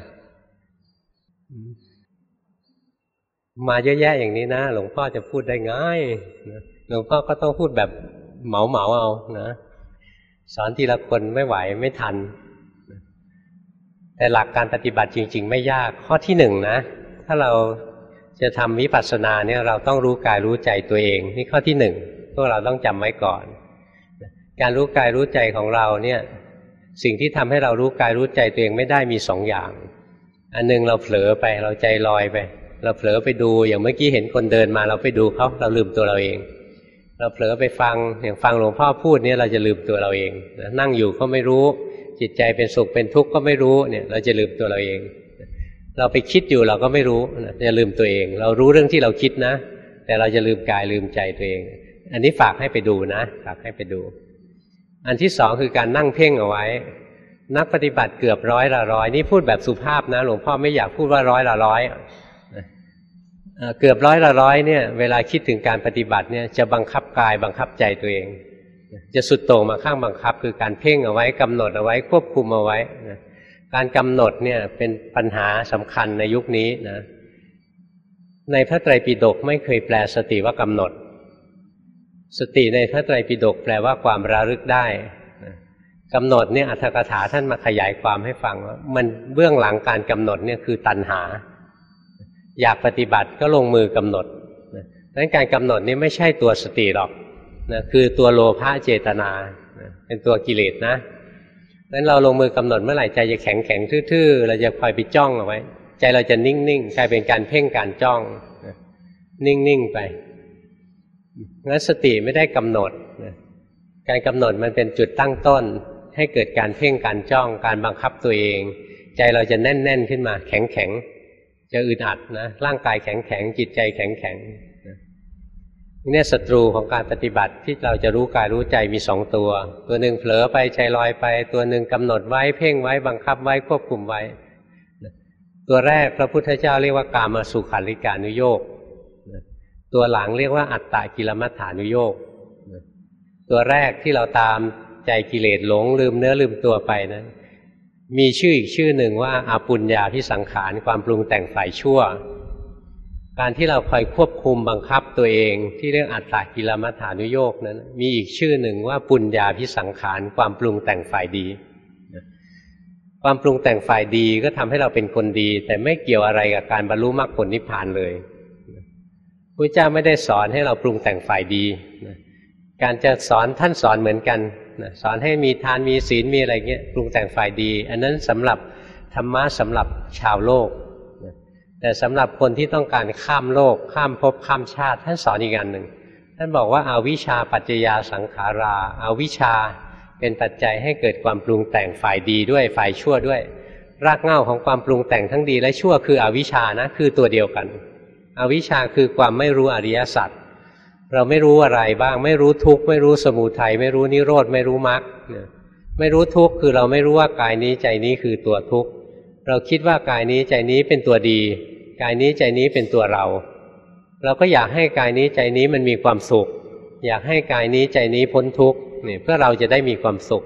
มาเยอะแยะอย่างนี้นะ หลวงพ่อจะพูดได้ง่ายหลวงพ่อก็ต้องพูดแบบเหมาเหมาเอานะสอนทีละคนไม่ไหวไม่ทัน แต่หลักการปฏิบัติจริง ๆ ไม่ยากข้อที่หนึ่งนะ ถ้าเราจะทำวิปัสสนาเนี่ยเราต้องรู้กายรู้ใจตัวเอง นี่ข้อที่หนึ่งพวกเราต้องจำไว้ก่อน การรู้กายรู้ใจของเราเนี่ยสิ่งที่ทำให้เรารู้กายรู้ใจตัวเองไม่ได้มีสองอย่าง อันหนึ่งเราเผลอไปเราใจลอยไป เราเผลอไปดูอย่างเมื่อกี้เห็นคนเดินมาเราไปดูเขาเราลืมตัวเราเอง เราเผลอไปฟังอย่างฟังหลวงพ่อพูดเนี่ยเราจะลืมตัวเราเองนั่งอยู่ก็ไม่รู้ จิตใจเป็นสุขเป็นทุกข์ก็ไม่รู้เนี่ย เราจะลืมตัวเราเอง เราไปคิดอยู่เราก็ไม่รู้จะลืมตัวเอง เรารู้เรื่องที่เราคิดนะ แต่เราจะลืมกายลืมใจตัวเอง อันนี้ฝากให้ไปดูนะ ฝากให้ไปดู อันที่สองคือการนั่งเพ่งเอาไว้ นักปฏิบัติเกือบร้อยละร้อยนี่พูดแบบสุภาพนะ หลวงพ่อไม่อยากพูดว่าร้อยละร้อย เกือบร้อยละร้อยเนี่ยเวลาคิดถึงการปฏิบัติเนี่ยจะบังคับกายบังคับใจตัวเอง จะสุดโต่งมาข้างบังคับ คือการเพ่งเอาไว้กำหนดเอาไว้ควบคุมเอาไว้การกำหนดเนี่ยเป็นปัญหาสำคัญในยุคนี้นะในพระไตรปิฎกไม่เคยแปลสติว่ากำหนด สติในพระไตรปิฎกแปลว่าความระลึกได้กำหนดเนี่ยอัตถกถาท่านมาขยายความให้ฟังว่ามันเบื้องหลังการกำหนดเนี่ยคือตัณหา อยากปฏิบัติก็ลงมือกำหนดดังนั้นการกำหนดนี้ไม่ใช่ตัวสติหรอกนะคือตัวโลภะเจตนา เป็นตัวกิเลสนะนั้นเราลงมือกำหนดเมื่อไหร่ใจจะแข็งแข็งทื่อๆ เราจะคอยไปจ้องเอาไว้ ใจเราจะนิ่งๆกลายเป็นการเพ่งการจ้อง นิ่งๆไปงั้นสติไม่ได้กำหนด การกำหนดมันเป็นจุดตั้งต้น ให้เกิดการเพ่งการจ้อง การบังคับตัวเอง ใจเราจะแน่น ๆ ขึ้นมา แข็งแข็ง จะอึดอัดนะร่างกายแข็งแข็งจิตใจแข็งแข็งนี่ศัตรูของการปฏิบัติที่เราจะรู้กายรู้ใจมีสองตัว ตัวหนึ่งเผลอไปใจลอยไป ตัวหนึ่งกำหนดไว้เพ่งไว้บังคับไว้ควบคุมไว้ ตัวแรกพระพุทธเจ้าเรียกว่ากามาสุขาริการุโยกตัวหลังเรียกว่าอัตตากิลมัฏฐานุโยกตัวแรกที่เราตามใจกิเลสหลงลืมเนื้อลืมตัวไปนะ มีชื่ออีกชื่อหนึ่งว่าอาปุญญาพิสังขารความปรุงแต่งฝ่ายชั่ว การที่เราคอยควบคุมบังคับตัวเองที่เรียกอัตตากิลมัฐานุโยกนั้น มีอีกชื่อหนึ่งว่าปุญญาพิสังขารความปรุงแต่งฝ่ายดี ความปรุงแต่งฝ่ายดีก็ทำให้เราเป็นคนดี แต่ไม่เกี่ยวอะไรกับการบรรลุมรรคผลนิพพานเลยพระเจ้าไม่ได้สอนให้เราปรุงแต่งฝ่ายดี การจะสอนท่านสอนเหมือนกันนะสอนให้มีทานมีศีลมีอะไรเงี้ยปรุงแต่งฝ่ายดี อันนั้นสำหรับธรรมะสำหรับชาวโลกนะแต่สำหรับคนที่ต้องการข้ามโลก ข้ามภพข้ามชาติ ท่านสอนอีกอันหนึ่งท่านบอกว่าอาวิชาปัจจยาสังขาราอาวิชาเป็นปัจจัยให้เกิดความปรุงแต่งฝ่ายดีด้วยฝ่ายชั่วด้วย รากเหง้าของความปรุงแต่งทั้งดีและชั่วคืออวิชานะคือตัวเดียวกัน อวิชาคือความไม่รู้อริยสัจ เราไม่รู้อะไรบ้าง ไม่รู้ทุกข์ไม่รู้สมุทัยไม่รู้นิโรธไม่รู้มรรคไม่รู้ทุกข์คือเราไม่รู้ว่ากายนี้ใจนี้คือตัวทุกข์เราคิดว่ากายนี้ใจนี้เป็นตัวดี กายนี้ใจนี้เป็นตัวเรา เราก็อยากให้กายนี้ใจนี้มันมีความสุข อยากให้กายนี้ใจนี้พ้นทุกข์เนี่ยเพื่อเราจะได้มีความสุข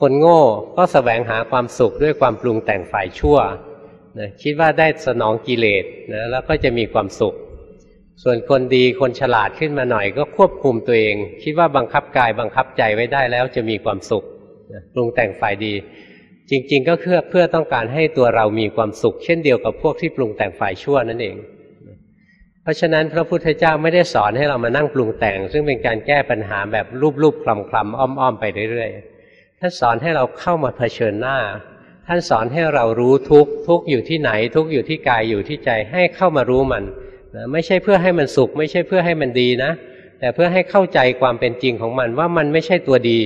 คนโง่ก็สแสวงหาความสุขด้วยความปรุงแต่งฝ่ายชั่วนะคิดว่าได้สนองกิเลสนะแล้วก็จะมีความสุข ส่วนคนดีคนฉลาดขึ้นมาหน่อยก็ควบคุมตัวเอง คิดว่าบังคับกายบังคับใจไว้ได้แล้วจะมีความสุขปรุงแต่งฝ่ายดี จริง ๆ ก็เพื่อเพื่อต้องการให้ตัวเรามีความสุข เช่นเดียวกับพวกที่ปรุงแต่งฝ่ายชั่วนั่นเอง เพราะฉะนั้นพระพุทธเจ้าไม่ได้สอนให้เรามานั่งปรุงแต่ง ซึ่งเป็นการแก้ปัญหาแบบรูปๆคลำๆอ้อมๆไปเรื่อยๆท่านสอนให้เราเข้ามาเผชิญหน้า ท่านสอนให้เรารู้ทุกทุกอยู่ที่ไหน ทุกอยู่ที่กายอยู่ที่ใจให้เข้ามารู้มัน นะไม่ใช่เพื่อให้มันสุข ไม่ใช่เพื่อให้มันดีนะ แต่เพื่อให้เข้าใจความเป็นจริงของมันว่ามันไม่ใช่ตัวดี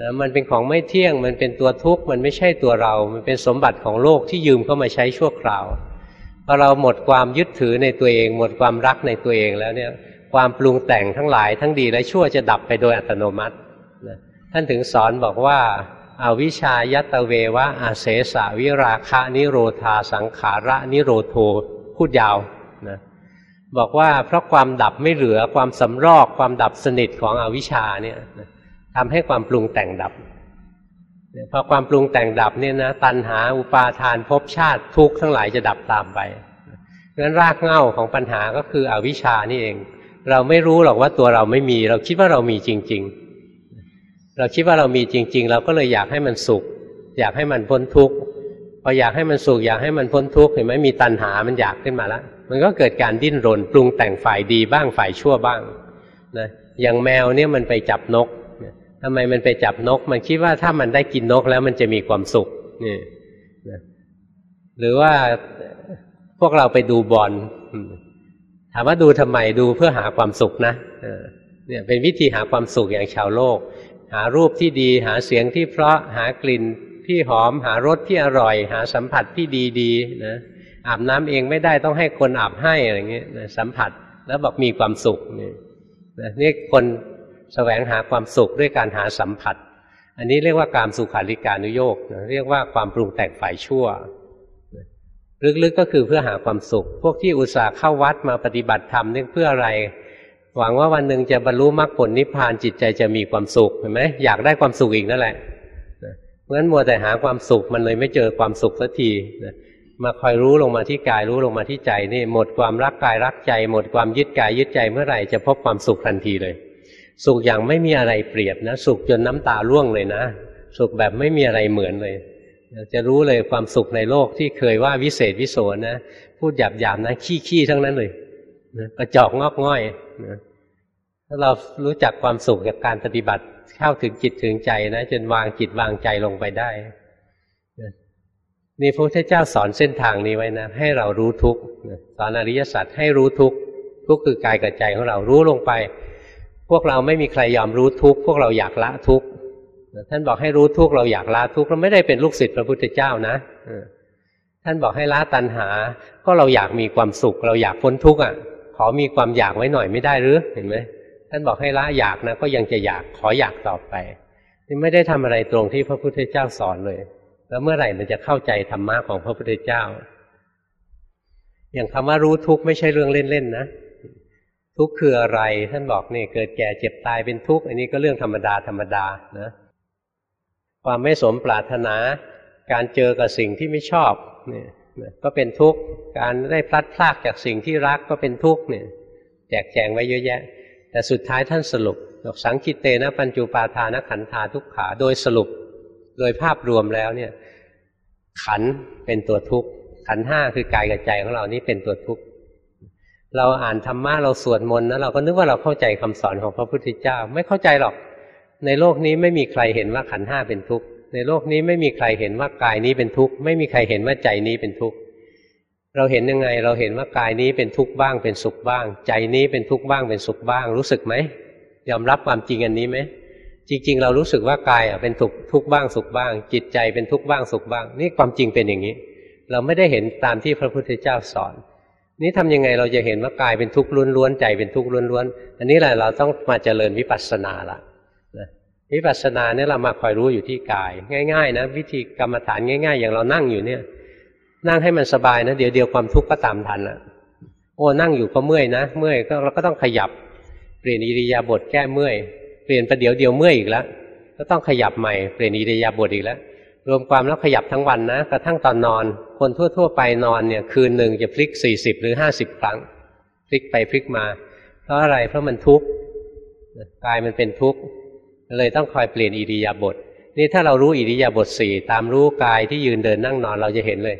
นะมันเป็นของไม่เที่ยง มันเป็นตัวทุกข์ มันไม่ใช่ตัวเรา มันเป็นสมบัติของโลกที่ยืมเข้ามาใช้ชั่วคราวพอเราหมดความยึดถือในตัวเอง หมดความรักในตัวเองแล้วเนี่ย ความปรุงแต่งทั้งหลายทั้งดีและชั่วจะดับไปโดยอัตโนมัตินะท่านถึงสอนบอกว่าอาวิชายตเววะอาเสสาวิราคะนิโรธาสังขาระนิโรโทพูดยาวนะ บอกว่าเพราะความดับไม่เหลือความสำรอกความดับสนิทของอวิชชาเนี่ยทำให้ความปรุงแต่งดับพอความปรุงแต่งดับเนี่ยนะตัณหาอุปาทานภพชาติทุกข์ทั้งหลายจะดับตามไปนั้นรากเหง้าของปัญหาก็คืออวิชชานี่เอง เราไม่รู้หรอกว่าตัวเราไม่มี เราคิดว่าเรามีจริง ๆ เราคิดว่าเรามีจริง ๆ เราก็เลยอยากให้มันสุข อยากให้มันพ้นทุกข์พออยากให้มันสุขอยากให้มันพ้นทุกข์เห็นไหมมีตัณหามันอยากขึ้นมาแล้ว มันก็เกิดการดิ้นรน ปรุงแต่งฝ่ายดีบ้างฝ่ายชั่วบ้างนะอย่างแมวเนี่ยมันไปจับนกทำไมมันไปจับนก มันคิดว่าถ้ามันได้กินนกแล้วมันจะมีความสุขนี่นะหรือว่าพวกเราไปดูบอลถามว่าดูทำไมดูเพื่อหาความสุขนะเนี่ยเป็นวิธีหาความสุขอย่างชาวโลก หารูปที่ดี หาเสียงที่เพราะหากลิ่นที่หอม หารสที่อร่อย หาสัมผัสที่ดีๆนะ อาบน้ำเองไม่ได้ต้องให้คนอาบให้อะไรเงี้ยสัมผัสแล้วบอกมีความสุขนี่นี่คนแสวงหาความสุขด้วยการหาสัมผัส อันนี้เรียกว่าการสุขาริการุโยกเรียกว่าความปรุงแต่งฝ่ายชั่วลึกๆก็คือเพื่อหาความสุข พวกที่อุตส่าห์เข้าวัดมาปฏิบัติธรรมนี่เพื่ออะไร หวังว่าวันหนึ่งจะบรรลุมรรคผลนิพพานจิตใจจะมีความสุขเห็นไหมอยากได้ความสุขอีกนั่นแหละเพราะฉะนั้นมัวแต่หาความสุขมันเลยไม่เจอความสุขสักที มาคอยรู้ลงมาที่กายรู้ลงมาที่ใจนี่หมดความรักกายรักใจ หมดความยึดกายยึดใจเมื่อไหร่จะพบความสุขทันทีเลย สุขอย่างไม่มีอะไรเปรียบนะ สุขจนน้ำตาร่วงเลยนะ สุขแบบไม่มีอะไรเหมือนเลยจะรู้เลยความสุขในโลกที่เคยว่าวิเศษวิโสนะพูดหยาบหยาบนะขี้ขี้ทั้งนั้นเลยนะกระจอกงอกง่อยนะถ้าเรารู้จักความสุขจากการปฏิบัติเข้าถึงจิตถึงใจนะจนวางจิตวางใจลงไปได้ นี่พระพุทธเจ้าสอนเส้นทางนี้ไว้นะ ให้เรารู้ทุกสอนอริยสัจให้รู้ทุกทุกคือกายกับใจของเรารู้ลงไป พวกเราไม่มีใครยอมรู้ทุกพวกเราอยากละทุกท่านบอกให้รู้ทุกเราอยากละทุกเราไม่ได้เป็นลูกศิษย์พระพุทธเจ้านะท่านบอกให้ละตัณหา ก็เราอยากมีความสุข เราอยากพ้นทุกข์อะ ขอมีความอยากไว้หน่อยไม่ได้หรือเห็นไหมท่านบอกให้ละอยากนะก็ยังจะอยากขออยากต่อไป นี่ไม่ได้ทำอะไรตรงที่พระพุทธเจ้าสอนเลย แล้วเมื่อไหร่มันจะเข้าใจธรรมะของพระพุทธเจ้า อย่างคำว่ารู้ทุกข์ไม่ใช่เรื่องเล่นๆนะทุกข์คืออะไรท่านบอกนี่เกิดแก่เจ็บตายเป็นทุกข์อันนี้ก็เรื่องธรรมดาธรรมดานะความไม่สมปรารถนา การเจอกับสิ่งที่ไม่ชอบนี่ก็เป็นทุกข์การได้พลัดพรากจากสิ่งที่รักก็เป็นทุกข์เนี่ยแจกแจงไว้เยอะแยะ แต่สุดท้ายท่านสรุปบอกสังคิเตนะปัญจุปาทานขันธาทุกขาโดยสรุป โดยภาพรวมแล้วเนี่ย ขันเป็นตัวทุกข์ขันห้าคือกายกับใจของเรานี่เป็นตัวทุกข์เราอ่านธรรมะเราสวดมนต์นะเราก็นึกว่าเราเข้าใจคำสอนของพระพุทธเจ้า ไม่เข้าใจหรอก ในโลกนี้ไม่มีใครเห็นว่าขันห้าเป็นทุกข์ในโลกนี้ไม่มีใครเห็นว่ากายนี้เป็นทุกข์ไม่มีใครเห็นว่าใจนี้เป็นทุกข์เราเห็นยังไง เราเห็นว่ากายนี้เป็นทุกข์บ้างเป็นสุขบ้าง ใจนี้เป็นทุกข์บ้างเป็นสุขบ้าง รู้สึกไหมยอมรับความจริงอันนี้ไหม จริง ๆ เรารู้สึกว่ากายอะเป็นทุกทุกบ้างสุขบ้าง จิตใจเป็นทุกบ้างสุขบ้าง นี่ความจริงเป็นอย่างนี้ เราไม่ได้เห็นตามที่พระพุทธเจ้าสอน นี่ทำยังไงเราจะเห็นว่ากายเป็นทุกข์ล้วนๆใจเป็นทุกข์ล้วนๆอันนี้แหละเราต้องมาเจริญวิปัสสนาละวิปัสสนาเนี่ยเรามาคอยรู้อยู่ที่กาย ง่าย ๆ นะ วิธีกรรมฐานง่าย ๆ อย่างเรานั่งอยู่เนี่ย นั่งให้มันสบายนะเดี๋ยวเดียวความทุกข์ก็ตามทันละโอ้นั่งอยู่ก็เมื่อยนะ เมื่อยก็เราก็ต้องขยับเปลี่ยนอิริยาบถแก้เมื่อย ปลี่ยนประเดี๋ยวเดียวเมื่อยอีกแล้วก็ต้องขยับใหม่เปลี่ยนอิริยาบถอีกแล้วรวมความแล้วขยับทั้งวันนะกระทั่งตอนนอน คนทั่ว ๆ ไปนอนเนี่ยคืนหนึ่งจะพลิกสี่สิบหรือห้าสิบครั้ง พลิกไปพลิกมา เพราะอะไรเพราะมันทุกข์กายมันเป็นทุกข์เลยต้องคอยเปลี่ยนอิริยาบถนี่ถ้าเรารู้อิริยาบถสี่ตามรู้กายที่ยืนเดินนั่งนอนเราจะเห็นเลย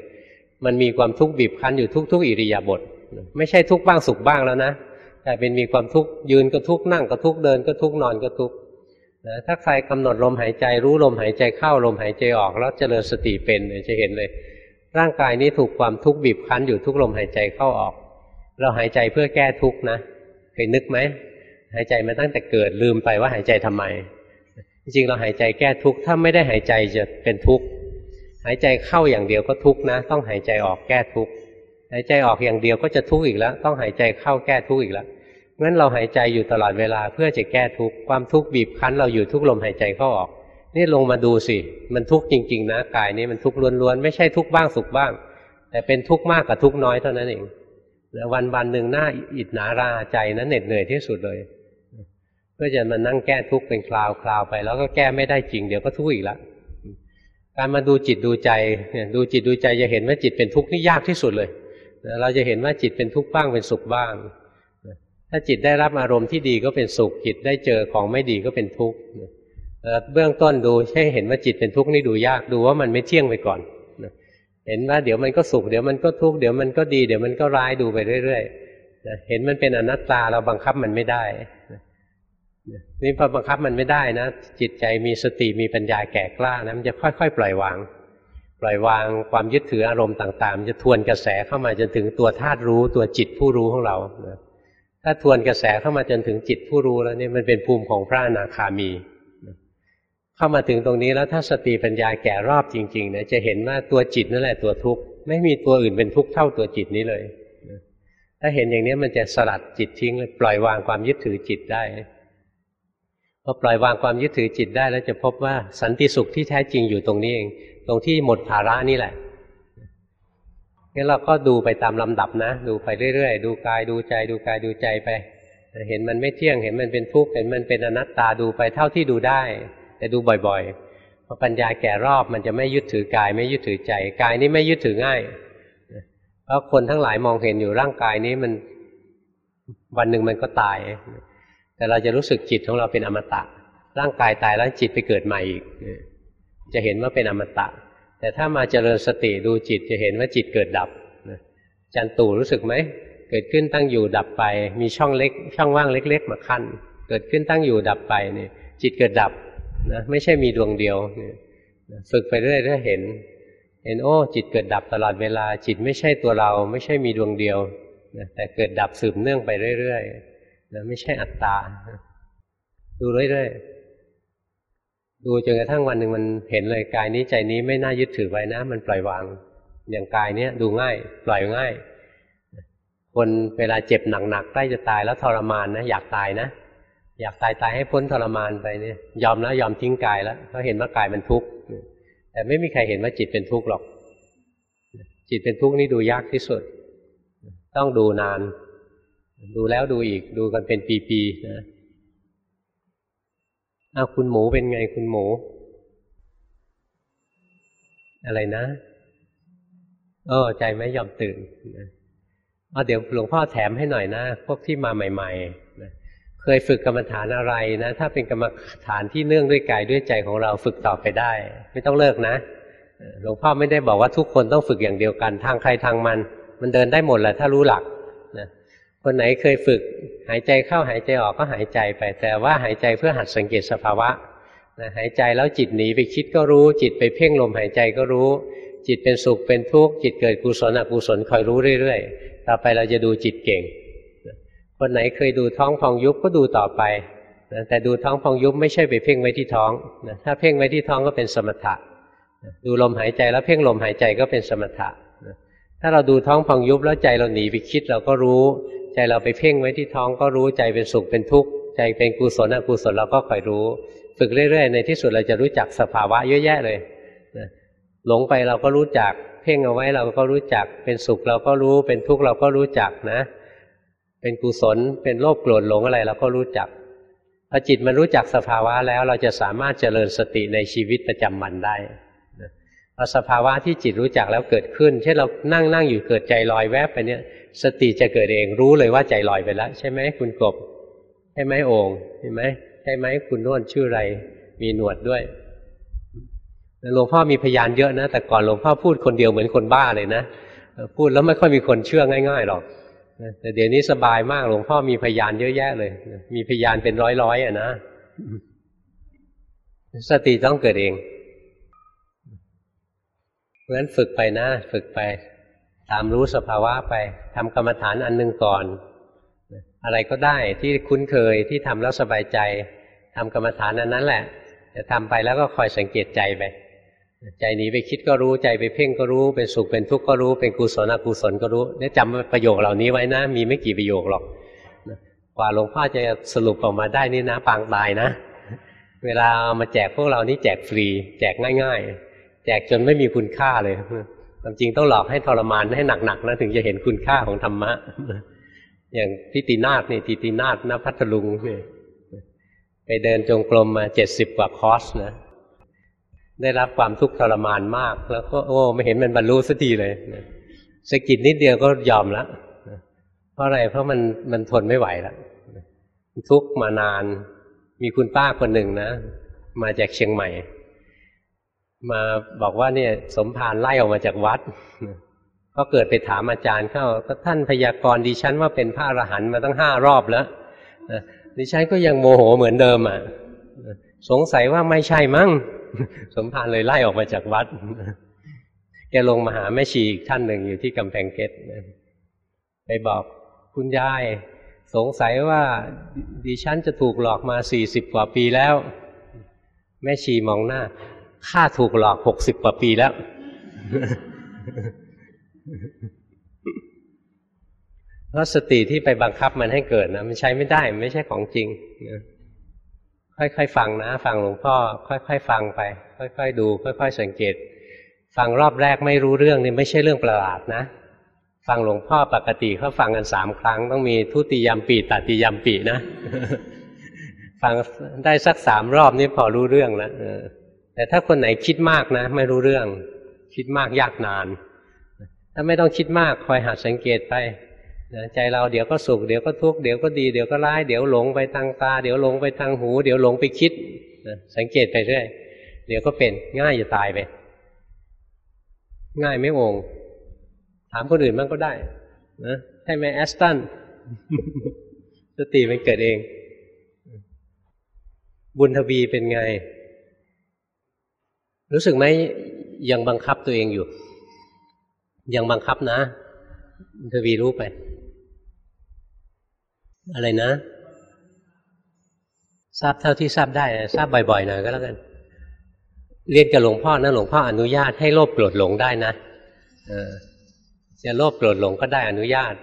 มันมีความทุกข์บีบคั้นอยู่ทุกๆอิริยาบถไม่ใช่ทุกข์บ้างสุขบ้างแล้วนะ แต่เป็นมีความทุกข์ยืนก็ทุกข์นั่งก็ทุกข์เดินก็ทุกข์นอนก็ทุกข์นะถ้าใครกำหนดลมหายใจรู้ลมหายใจเข้าลมหายใจออก แล้วเจริญสติเป็นจะเห็นเลย ร่างกายนี้ถูกความทุกข์บีบคั้นอยู่ทุกลมหายใจเข้าออก เราหายใจเพื่อแก้ทุกข์นะเคยนึกไหมหายใจมาตั้งแต่เกิดลืมไปว่าหายใจทำไม จริงเราหายใจแก้ทุกข์ถ้าไม่ได้หายใจจะเป็นทุกข์หายใจเข้าอย่างเดียวก็ทุกข์นะ ต้องหายใจออกแก้ทุกข์หายใจออกอย่างเดียวก็จะทุกข์อีกแล้ว ต้องหายใจเข้าแก้ทุกข์อีกแล้ว งั้นเราหายใจอยู่ตลอดเวลาเพื่อจะแก้ทุกข์ความทุกข์บีบคั้น เราอยู่ทุกลมหายใจเข้าออก นี่ลงมาดูสิ มันทุกข์จริง ๆ นะกายนี้มันทุกข์ล้วนๆไม่ใช่ทุกข์บ้างสุขบ้าง แต่เป็นทุกข์มากกับทุกข์น้อยเท่านั้นเองวันวันหนึ่งหน้าอิดหนาราใจนั้นเหน็ดเหนื่อยที่สุดเลยเพื่อจะมานั่งแก้ทุกข์เป็นคราวคราวไป แล้วก็แก้ไม่ได้จริงเดี๋ยวก็ทุกข์อีกละการมาดูจิตดูใจเนี่ยดูจิตดูใจจะเห็นว่าจิตเป็นทุกข์นี่ยากที่สุดเลยเราจะเห็นว่าจิตเป็นทุกข์บ้างเป็นสุขบ้าง ถ้าจิตได้รับอารมณ์ที่ดีก็เป็นสุขจิตได้เจอของไม่ดีก็เป็นทุกข์เบื้องต้นดูให้เห็นว่าจิตเป็นทุกข์นี่ดูยากดูว่ามันไม่เที่ยงไปก่อนเห็นว่าเดี๋ยวมันก็สุขเดี๋ยวมันก็ทุกข์เดี๋ยวมันก็ดีเดี๋ยวมันก็ร้ายดูไปเรื่อยๆเห็นมันเป็นอนัตตาเราบังคับมันไม่ได้นี่พอบังคับมันไม่ได้นะ จิตใจมีสติมีปัญญาแก่กล้านะมันจะค่อยๆ ปล่อยวาง ปล่อยวางความยึดถืออารมณ์ต่างๆ จะทวนกระแสเข้ามาจนถึงตัวธาตุรู้ตัวจิตผู้รู้ของเรา ถ้าทวนกระแสเข้ามาจนถึงจิตผู้รู้แล้วนี่มันเป็นภูมิของพระอนาคามี เข้ามาถึงตรงนี้แล้วถ้าสติปัญญาแก่รอบจริงๆนะจะเห็นว่าตัวจิตนั่นแหละตัวทุกข์ไม่มีตัวอื่นเป็นทุกข์เท่าตัวจิตนี้เลย ถ้าเห็นอย่างนี้มันจะสลัดจิตทิ้งเลยปล่อยวางความยึดถือจิตได้พอปล่อยวางความยึดถือจิตได้แล้วจะพบว่าสันติสุขที่แท้จริงอยู่ตรงนี้เอง ตรงที่หมดภาระนี่แหละ งั้นเราก็ดูไปตามลำดับนะ ดูไปเรื่อยๆ ดูกายดูใจ ดูกายดูใจไป เห็นมันไม่เที่ยง เห็นมันเป็นทุกข์ เห็นมันเป็นอนัตตาดูไปเท่าที่ดูได้ แต่ดูบ่อยๆ พอปัญญาแก่รอบมันจะไม่ยึดถือกาย ไม่ยึดถือใจ กายนี้ไม่ยึดถือง่าย เพราะคนทั้งหลายมองเห็นอยู่ร่างกายนี้มันวันหนึ่งมันก็ตาย แต่เราจะรู้สึกจิตของเราเป็นอมตะ ร่างกายตายแล้วจิตไปเกิดใหม่อีก จะเห็นว่าเป็นอมตะ แต่ถ้ามาเจริญสติดูจิตจะเห็นว่าจิตเกิดดับจันตู่รู้สึกไหม เกิดขึ้นตั้งอยู่ดับไป มีช่องเล็ก ช่องว่างเล็ก ๆ มาขั้น เกิดขึ้นตั้งอยู่ดับไปเนี่ยจิตเกิดดับนะไม่ใช่มีดวงเดียวฝึกไปเรื่อยๆเห็น เห็นโอ้ จิตเกิดดับตลอดเวลา จิตไม่ใช่ตัวเรา ไม่ใช่มีดวงเดียวนะแต่เกิดดับสืบเนื่องไปเรื่อยๆนะไม่ใช่อัตตาดูเรื่อยๆ ดูจนกระทั่งวันหนึ่งมันเห็นเลยกายนี้ใจนี้ไม่น่ายึดถือไว้นะ มันปล่อยวางอย่างกายเนี้ยดูง่าย ปล่อยง่าย คนเวลาเจ็บหนักๆใกล้จะตายแล้วทรมานนะอยากตายนะอยากตายตายให้พ้นทรมานไปเนี่ยยอมแล้วยอมทิ้งกายแล้วเพราะเห็นว่ากายมันทุกข์แต่ไม่มีใครเห็นว่าจิตเป็นทุกข์หรอก จิตเป็นทุกข์นี่ดูยากที่สุด ต้องดูนาน ดูแล้วดูอีกดูกันเป็นปีๆนะ เอาคุณหมูเป็นไงคุณหมู อะไรนะเออใจไม่ยอมตื่นนะเอาเดี๋ยวหลวงพ่อแถมให้หน่อยนะ พวกที่มาใหม่ๆนะเคยฝึกกรรมฐานอะไรนะ ถ้าเป็นกรรมฐานที่เนื่องด้วยกายด้วยใจของเราฝึกต่อไปได้ ไม่ต้องเลิกนะหลวงพ่อไม่ได้บอกว่าทุกคนต้องฝึกอย่างเดียวกัน ทางใครทางมัน มันเดินได้หมดแหละถ้ารู้หลัก คนไหนเคยฝึก หายใจเข้าหายใจออกก็หายใจไป แต่ว่าหายใจเพื่อหัดสังเกตสภาวะนะหายใจแล้วจิตหนีไปคิดก็รู้ จิตไปเพ่งลมหายใจก็รู้ จิตเป็นสุขเป็นทุกข์จิตเกิดกุศลอกุศลคอยรู้เรื่อยๆต่อไปเราจะดูจิตเก่งคนไหนเคยดูท้องพองยุบก็ดูต่อไปนะแต่ดูท้องพองยุบไม่ใช่ไปเพ่งไว้ที่ท้องนะถ้าเพ่งไว้ที่ท้องก็เป็นสมถะนะดูลมหายใจแล้วเพ่งลมหายใจก็เป็นสมถะนะถ้าเราดูท้องพองยุบแล้วใจเราหนีไปคิดเราก็รู้ ใจเราไปเพ่งไว้ที่ท้องก็รู้ใจเป็นสุขเป็นทุกข์ใจเป็นกุศลอกุศลเราก็คอยรู้ ฝึกเรื่อยๆ ในที่สุดเราจะรู้จักสภาวะเยอะแยะเลยหลงไปเราก็รู้จัก เพ่งเอาไว้เราก็รู้จัก เป็นสุขเราก็รู้ เป็นทุกข์เราก็รู้จักนะ เป็นกุศลเป็นโลภโกรธหลงอะไรเราก็รู้จักพอจิตมันรู้จักสภาวะแล้วเราจะสามารถเจริญสติในชีวิตประจำวันได้ พอสภาวะที่จิตรู้จักแล้วเกิดขึ้น เช่นเรานั่งนั่งอยู่เกิดใจลอยแวบไปเนี่ย สติจะเกิดเองรู้เลยว่าใจลอยไปแล้วใช่ไหมคุณกบใช่ไหมโอ่งใช่ไหมใช่ไหมคุณนวลชื่ออะไร มีหนวดด้วยหลวงพ่อมีพยานเยอะนะ แต่ก่อนหลวงพ่อพูดคนเดียวเหมือนคนบ้าเลยนะพูดแล้วไม่ค่อยมีคนเชื่อง่าย ๆหรอกแต่เดี๋ยวนี้สบายมากหลวงพ่อมีพยานเยอะแยะเลย มีพยานเป็นร้อยๆอะนะสติต้องเกิดเอง เพราะฉะนั้นฝึกไปนะ ฝึกไป ตามรู้สภาวะไปทำกรรมฐานอันหนึ่งก่อน อะไรก็ได้ที่คุ้นเคยที่ทำแล้วสบายใจทำกรรมฐานอันนั้นแหละจะทำไปแล้วก็คอยสังเกตใจไป ใจหนีไปคิดก็รู้ใจไปเพ่งก็รู้ เป็นสุขเป็นทุกข์ก็รู้ เป็นกุศลอกุศลก็รู้เนี่ยจำประโยคเหล่านี้ไว้นะ มีไม่กี่ประโยคหรอกกว่าหลวงพ่อจะสรุปออกมาได้นี่นะปางตายนะ เวลาเอามาแจกพวกเรานี่แจกฟรี แจกง่าย ๆ แจกจนไม่มีคุณค่าเลยความจริงต้องหลอกให้ทรมานให้หนักๆนะถึงจะเห็นคุณค่าของธรรมะ อย่างทิตินาศนี่ทิตินาศนพัทลุงเนี่ยไปเดินจงกรมมาเจ็ดสิบกว่าคอร์สนะ ได้รับความทุกข์ทรมานมาก แล้วก็โอ้ไม่เห็นมันบรรลุสักทีเลยสกิดนิดเดียวก็ยอมแล้วเพราะอะไรเพราะมันมันทนไม่ไหวแล้วทุกข์มานาน มีคุณป้าคนหนึ่งนะ มาจากเชียงใหม่ มาบอกว่าเนี่ยสมภารไล่ออกมาจากวัด ก็เกิดไปถามอาจารย์เข้าก็ท่านพยากรณ์ดิฉันว่าเป็นพระอรหันต์มาตั้งห้ารอบแล้วดิฉันก็ยังโมโหเหมือนเดิมอะสงสัยว่าไม่ใช่มั้งสมภารเลยไล่ออกมาจากวัด แกลงมาหาแม่ชีอีกท่านหนึ่งอยู่ที่กำแพงเพชรไปบอกคุณยาย สงสัยว่าดิฉันจะถูกหลอกมาสี่สิบกว่าปีแล้ว แม่ชีมองหน้า ข้าถูกหลอกหกสิบกว่าปีแล้ว เพราะสติที่ไปบังคับมันให้เกิดนะมันใช้ไม่ได้ไม่ใช่ของจริงนะค่อยๆฟังนะ ฟังหลวงพ่อ ค่อยๆฟังไป ค่อยๆดู ค่อย ๆ สังเกต ฟังรอบแรกไม่รู้เรื่องนี่ไม่ใช่เรื่องประหลาดนะ ฟังหลวงพ่อปกติเขาฟังกันสามครั้ง ต้องมีทุติยมปีตติยมปีนะ ฟังได้สักสามรอบนี่พอรู้เรื่องแล้ว แต่ถ้าคนไหนคิดมากนะ ไม่รู้เรื่อง คิดมากยากนาน ถ้าไม่ต้องคิดมากคอยหัดสังเกตไปใจเราเดี๋ยวก็สุขเดี๋ยวก็ทุกข์เดี๋ยวก็ดีเดี๋ยวก็ร้ายเดี๋ยวหลงไปทางตา เดี๋ยวหลงไปทางหู เดี๋ยวหลงไปคิดสังเกตไปเรื่อยเดี๋ยวก็เป็นง่ายจะตายไป ง่ายไม่องถามคนอื่นบ้างก็ได้นะใช่ไหมแอสตันสติมันเกิดเอง บุญทวีเป็นไง รู้สึกไหมยังบังคับตัวเองอยู่ ยังบังคับนะทวีรู้ไป อะไรนะ ทราบเท่าที่ทราบได้ ทราบบ่อยๆหน่อยก็แล้วกัน เรียนกับหลวงพ่อนะหลวงพ่ออนุญาตให้โลภโกรธหลงได้นะจะโลภโกรธหลงก็ได้อนุญาต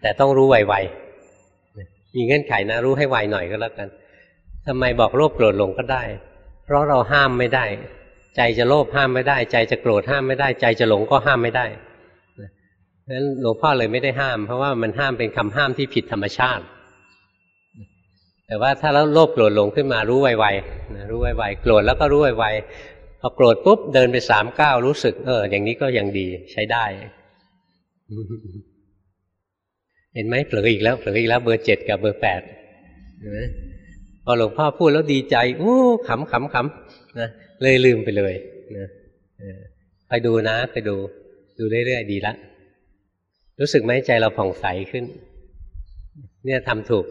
แต่ต้องรู้ไวๆมีเงื่อนไขนะ รู้ให้ไวหน่อยก็แล้วกันทำไมบอกโลภโกรธหลงก็ได้ เพราะเราห้ามไม่ได้ ใจจะโลภห้ามไม่ได้ ใจจะโกรธห้ามไม่ได้ ใจจะหลงก็ห้ามไม่ได้เพราะฉะนั้นหลวงพ่อเลยไม่ได้ห้าม เพราะว่ามันห้ามเป็นคำห้ามที่ผิดธรรมชาติ แต่ว่าถ้าแล้วโลภโกรธหลงขึ้นมารู้ไวๆรู้ไวๆโกรธแล้วก็รู้ไวๆพอโกรธปุ๊บเดินไปสามก้าวรู้สึก เออ อย่างนี้ก็ยังดีใช้ได้ เห็นไหมเผลออีกแล้วเผลออีกแล้วเบอร์เจ็ดกับเบอร์แปดเห็นไหมพอหลวงพ่อพูดแล้วดีใจโอ้ขำขำขำนะ เลยลืมไปเลยนะไปดูนะไปดู ดูเรื่อยๆดีละ รู้สึกไหมใจเราผ่องใสขึ้น เนี่ยทำถูก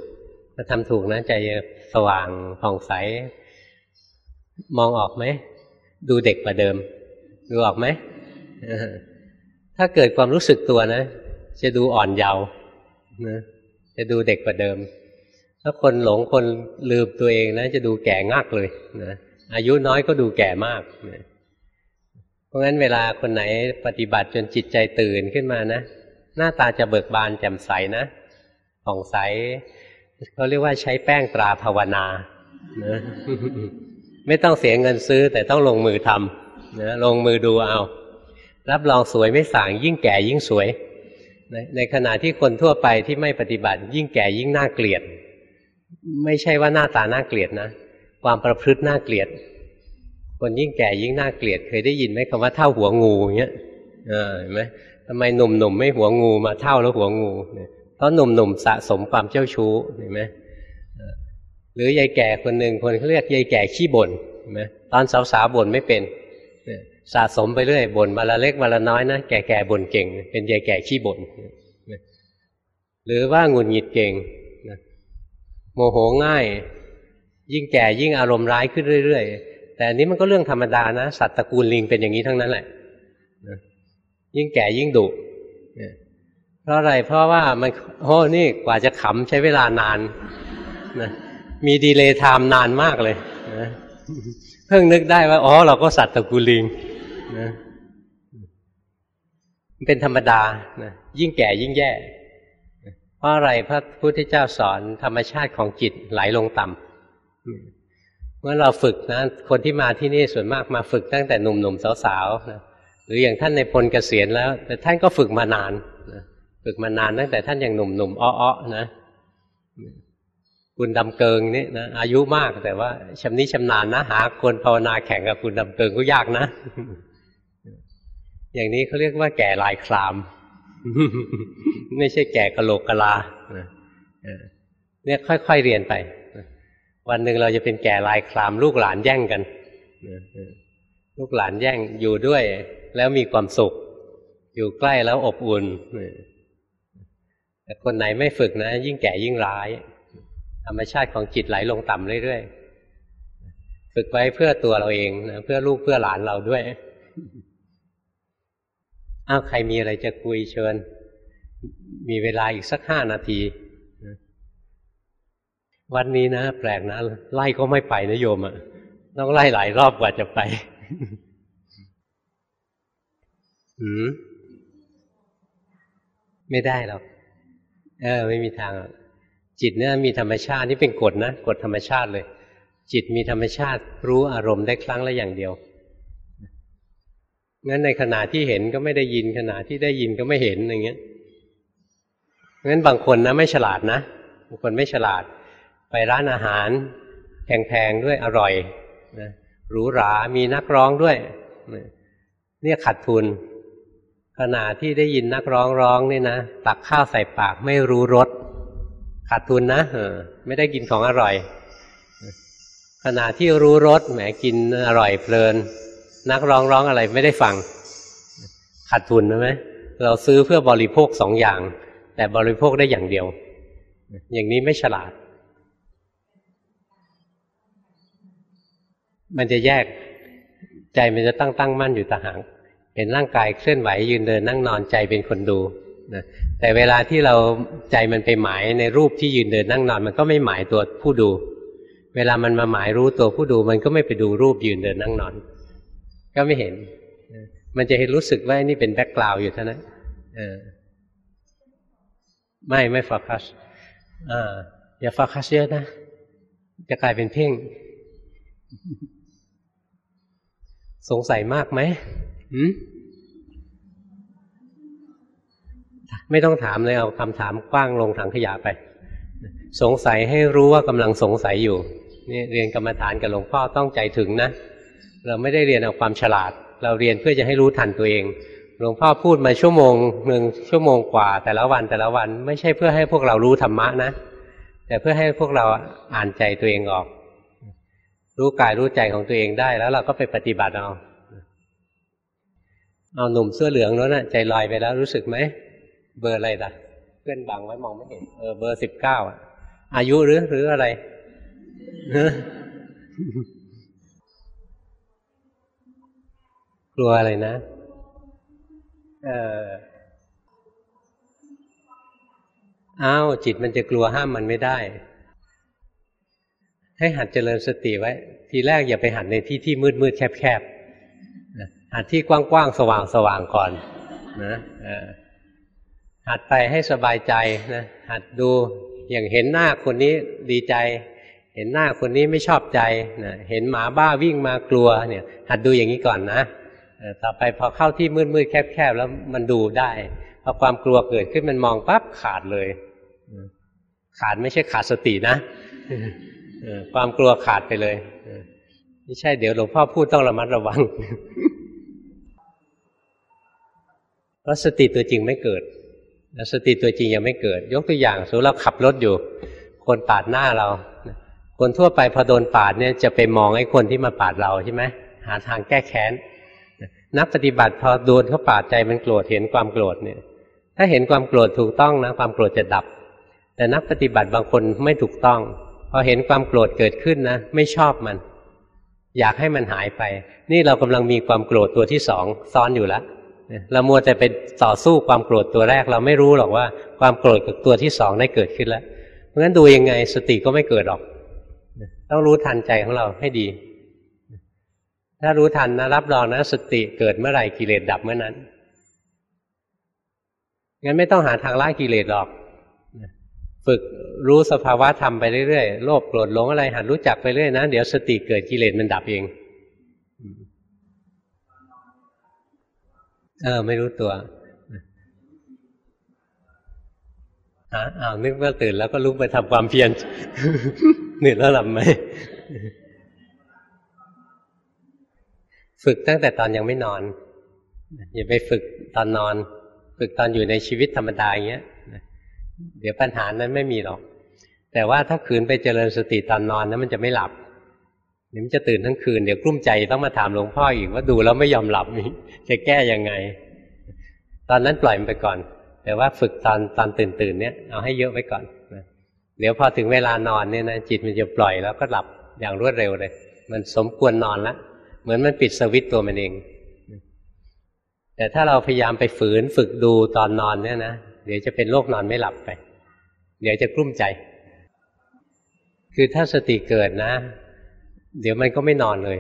ถ้าทำถูกนะใจสว่างผ่องใส มองออกไหม ดูเด็กกว่าเดิม ดูออกไหม ถ้าเกิดความรู้สึกตัวนะ จะดูอ่อนเยาว์นะจะดูเด็กกว่าเดิม ถ้าคนหลงคนลืมตัวเองนะ จะดูแก่งักเลยนะ อายุน้อยก็ดูแก่มาก เพราะงั้นเวลาคนไหนปฏิบัติจนจิตใจตื่นขึ้นมานะ หน้าตาจะเบิกบานแจ่มใสนะผ่องใสเขาเรียกว่าใช้แป้งตราภาวนานะไม่ต้องเสียเงินซื้อแต่ต้องลงมือทำนะลงมือดูเอา รับรองสวยไม่สางยิ่งแก่ยิ่งสวย ในขณะที่คนทั่วไปที่ไม่ปฏิบัติ ยิ่งแก่ยิ่งน่าเกลียด ไม่ใช่ว่าหน้าตาน่าเกลียดนะ ความประพฤติน่าเกลียด คนยิ่งแก่ยิ่งน่าเกลียด เคยได้ยินไหมคำว่าเท่าหัวงูอย่างเงี้ยเห็นไหมทำไมหนุ่มๆไม่หัวงูมาเท่าแล้วหัวงูเพราะหนุ่มๆสะสมความเจ้าชู้เห็นไหมหรือยายแก่คนหนึ่งคนเขาเรียกยายแก่ขี้บ่นเห็นไหมตอนสาวๆบ่นไม่เป็นสะสมไปเรื่อยบ่นมาละเล็กมาละน้อยนะแก่แก่บ่นเก่ง เป็นยายแก่ขี้บ่นหรือว่าหงุดหงิดเก่งโมโหง่าย ยิ่งแก่ยิ่งอารมณ์ร้ายขึ้นเรื่อยๆ แต่อันนี้มันก็เรื่องธรรมดานะ สัตว์ตระกูลลิงเป็นอย่างนี้ทั้งนั้นแหละยิ่งแก่ยิ่งดุเพราะอะไรเพราะว่ามันโอ้นี่กว่าจะขำใช้เวลานานนะมี delay time นานมากเลยนะเพิ่งนึกได้ว่าอ๋อเราก็สัตว์ตระกูลลิงนะเป็นธรรมดานะยิ่งแก่ยิ่งแย่ เพราะอะไรพระพุทธเจ้าสอนธรรมชาติของจิตไหลลงต่ำ เมื่อเราฝึกนะคนที่มาที่นี่ส่วนมากมาฝึกตั้งแต่หนุ่มๆสาวๆนะหรืออย่างท่านในพลเกษียณแล้ว แต่ท่านก็ฝึกมานานนะฝึกมานานตั้งแต่ท่านยังหนุ่มๆอ้อๆนะคุณดำเกิงนี่นะอายุมากแต่ว่าชำนิชำนาญนะหาคนภาวนาแข่งกับคุณดำเกิงก็ยากนะ อย่างนี้เขาเรียกว่าแก่ลายคลาม ไม่ใช่แก่กะโหลกกะลาเนี่ยค่อยๆเรียนไป วันหนึ่งเราจะเป็นแก่ลายคลามลูกหลานแย่งกันลูกหลานแย่งอยู่ด้วย แล้วมีความสุข อยู่ใกล้แล้วอบอุ่นแต่คนไหนไม่ฝึกนะ ยิ่งแก่ยิ่งร้าย ธรรมชาติของจิตไหลลงต่ำเรื่อยๆ ฝึกไว้เพื่อตัวเราเองนะเพื่อลูกเพื่อหลานเราด้วยอ้าวใครมีอะไรจะคุยเชิญ มีเวลาอีกสักห้านาที วันนี้นะแปลกนะไล่ก็ไม่ไปนะโยมอะ่ะต้องไล่หลายรอบกว่าจะไปหืมไม่ได้หรอกเออ ไม่มีทางจิตเนี่ยมีธรรมชาตินี่เป็นกฎนะกฎธรรมชาติเลย จิตมีธรรมชาติ รู้อารมณ์ได้ครั้งละอย่างเดียวงั้นในขณะที่เห็นก็ไม่ได้ยินขณะที่ได้ยินก็ไม่เห็นอย่างเงี้ยงั้นบางคนนะไม่ฉลาดนะบางคนไม่ฉลาด ไปร้านอาหารแพงๆด้วยอร่อยนะหรูหรามีนักร้องด้วย เนี่ยขัดทุน ขณะที่ได้ยินนักร้องร้องนี่นะตักข้าวใส่ปากไม่รู้รสขาดทุนนะเออไม่ได้กินของอร่อย ขณะที่รู้รสแหมกินอร่อยเพลิน นักร้องร้องอะไรไม่ได้ฟังขาดทุนใช่ไหมเราซื้อเพื่อบริโภคสองอย่าง แต่บริโภคได้อย่างเดียว อย่างนี้ไม่ฉลาด มันจะแยกใจมันจะตั้งตั้งมั่นอยู่ต่างหากเห็นร่างกายเคลื่อนไหวยืนเดินนั่งนอนใจเป็นคนดูนะแต่เวลาที่เราใจมันไปหมายในรูปที่ยืนเดินนั่งนอน มันก็ไม่หมายตัวผู้ดู เวลามันมาหมายรู้ตัวผู้ดู มันก็ไม่ไปดูรูปยืนเดินนั่งนอน ก็ไม่เห็น มันจะเห็นรู้สึกว่านี่เป็น background อยู่เท่านั้นไม่ไม่โฟกัสอ่าอย่าโฟกัสเยอะนะ จะกลายเป็นเพ่ง สงสัยมากไหมไม่ต้องถามเลยเอาคำถามขว้างลงถังขยะไป สงสัยให้รู้ว่ากำลังสงสัยอยู่นี่เรียนกรรมฐานกับหลวงพ่อต้องใจถึงนะ เราไม่ได้เรียนเอาความฉลาด เราเรียนเพื่อจะให้รู้ทันตัวเอง หลวงพ่อพูดมาชั่วโมงหนึ่งชั่วโมงกว่า แต่ละวันแต่ละวัน ไม่ใช่เพื่อให้พวกเรารู้ธรรมะนะ แต่เพื่อให้พวกเราอ่านใจตัวเองออก รู้กายรู้ใจของตัวเองได้แล้วเราก็ไปปฏิบัติเอาเอาหนุ่มเสื้อเหลืองนั้นน่ะใจลอยไปแล้วรู้สึกไหมเบอร์อะไรล่ะเพื่อนบังไว้มองไม่เห็นเออเบอร์สิบเก้าอายุหรือหรืออะไรกลัวอะไรนะเอออ้าวจิตมันจะกลัวห้ามมันไม่ได้ ให้หัดเจริญสติไว้ ทีแรกอย่าไปหัดในที่ที่มืดมืดแคบแคบหัดที่กว้างๆสว่างๆก่อนนะหัดไปให้สบายใจนะหัดดูอย่างเห็นหน้าคนนี้ดีใจ เห็นหน้าคนนี้ไม่ชอบใจนะเห็นหมาบ้าวิ่งมากลัวเนี่ย หัดดูอย่างนี้ก่อนนะต่อไปพอเข้าที่มืดๆแคบๆแล้วมันดูได้พอความกลัวเกิดขึ้นมันมองปั๊บขาดเลย ขาดไม่ใช่ขาดสตินะ ความกลัวขาดไปเลยไม่ใช่เดี๋ยวหลวงพ่อพูดต้องระมัดระวัง เพราะสติตัวจริงไม่เกิดสติตัวจริงยังไม่เกิด ยกตัวอย่างสมมติเราขับรถอยู่ คนปาดหน้าเรา คนทั่วไปพอโดนปาดเนี่ยจะไปมองไอ้คนที่มาปาดเราใช่ไหมหาทางแก้แค้นนักปฏิบัติพอโดนเขาปาดใจมันโกรธเห็นความโกรธเนี่ย ถ้าเห็นความโกรธถูกต้องนะความโกรธจะดับ แต่นักปฏิบัติบางคนไม่ถูกต้อง พอเห็นความโกรธเกิดขึ้นนะ ไม่ชอบมัน อยากให้มันหายไป นี่เรากำลังมีความโกรธตัวที่สองซ้อนอยู่แล้วเรามัวแต่ไปต่อสู้ความโกรธตัวแรก เราไม่รู้หรอกว่าความโกรธกับตัวที่สองได้เกิดขึ้นแล้วเพราะฉะนั้นดูยังไงสติก็ไม่เกิดหรอก ต้องรู้ทันใจของเราให้ดี ถ้ารู้ทันนะรับรองนะสติเกิดเมื่อไหร่กิเลสดับเมื่อนั้นงั้นไม่ต้องหาทางละกิเลสหรอก ฝึกรู้สภาวะธรรมไปเรื่อยๆ โลภโกรธหลงอะไรหัดรู้จักไปเรื่อยนะเดี๋ยวสติเกิดกิเลสมันดับเองเออไม่รู้ตัวฮะอ้าวนึกว่าตื่นแล้วก็ลุกไปทำความเพียรเหนื่อยแล้วหลับไหมฝึกตั้งแต่ตอนยังไม่นอน อย่าไปฝึกตอนนอน ฝึกตอนอยู่ในชีวิตธรรมดาอย่างเงี้ย เดี๋ยวปัญหานั้นไม่มีหรอก แต่ว่าถ้าขืนไปเจริญสติตอนนอนนั้นมันจะไม่หลับเดี๋ยวมันจะตื่นทั้งคืนเดี๋ยวกลุ้มใจต้องมาถามหลวงพ่ออีกว่าดูแล้วไม่ยอมหลับนี่จะแก้ยังไง ตอนนั้นปล่อยมันไปก่อน แต่ว่าฝึกตอนตอนตื่นตื่นเนี้ยเอาให้เยอะไว้ก่อนเดี๋ยวพอถึงเวลานอนเนี่ยนะจิตมันจะปล่อยแล้วก็หลับอย่างรวดเร็วเลย มันสมควรนอนล้วเหมือนมันปิดสวิตตัวมันเอง แต่ถ้าเราพยายามไปฝืนฝึกดูตอนนอนเนี่ยนะ เดี๋ยวจะเป็นโรคนอนไม่หลับไป เดี๋ยวจะกลุ้มใจ คือถ้าสติเกิดนะ เดี๋ยวมันก็ไม่นอนเลย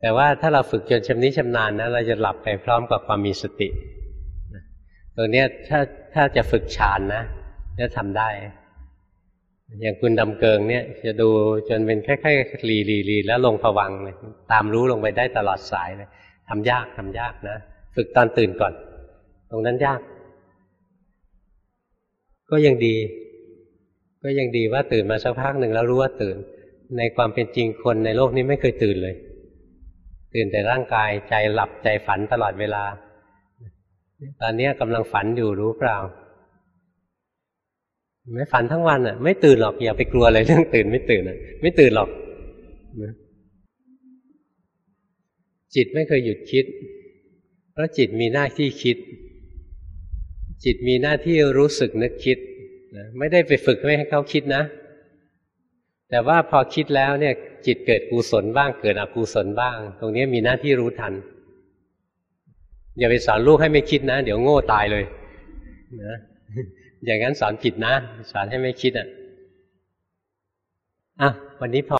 แต่ว่าถ้าเราฝึกจนชำนิชำนาญนะ เราจะหลับไปพร้อมกับความมีสติตรงนี้ถ้าถ้าจะฝึกฌานนะจะทำได้ อย่างคุณดำเกิงเนี่ย จะดูจนเป็นค่อยๆรีรีรีแล้วลงผวังเลยตามรู้ลงไปได้ตลอดสายเลยทำยากทำยากนะ ฝึกตอนตื่นก่อน ตรงนั้นยาก ก็ยังดี ก็ยังดีว่าตื่นมาสักพักหนึ่งแล้วรู้ว่าตื่น ในความเป็นจริงคนในโลกนี้ไม่เคยตื่นเลย ตื่นแต่ร่างกายใจหลับใจฝันตลอดเวลา ตอนนี้กำลังฝันอยู่รู้เปล่า ไม่ฝันทั้งวันอะ ไม่ตื่นหรอกอย่าไปกลัวอะไรเรื่องตื่นไม่ตื่นอะ ไม่ตื่นหรอกจิตไม่เคยหยุดคิด เพราะจิตมีหน้าที่คิด จิตมีหน้าที่รู้สึกนึกคิดนะไม่ได้ไปฝึกไม่ให้เขาคิดนะ แต่ว่าพอคิดแล้วเนี่ย จิตเกิดกุศลบ้างเกิดอกุศลบ้าง ตรงนี้มีหน้าที่รู้ทัน อย่าไปสอนลูกให้ไม่คิดนะ เดี๋ยวโง่ตายเลยนะอย่างนั้นสอนผิดนะ สอนให้ไม่คิดอะอะวันนี้พอ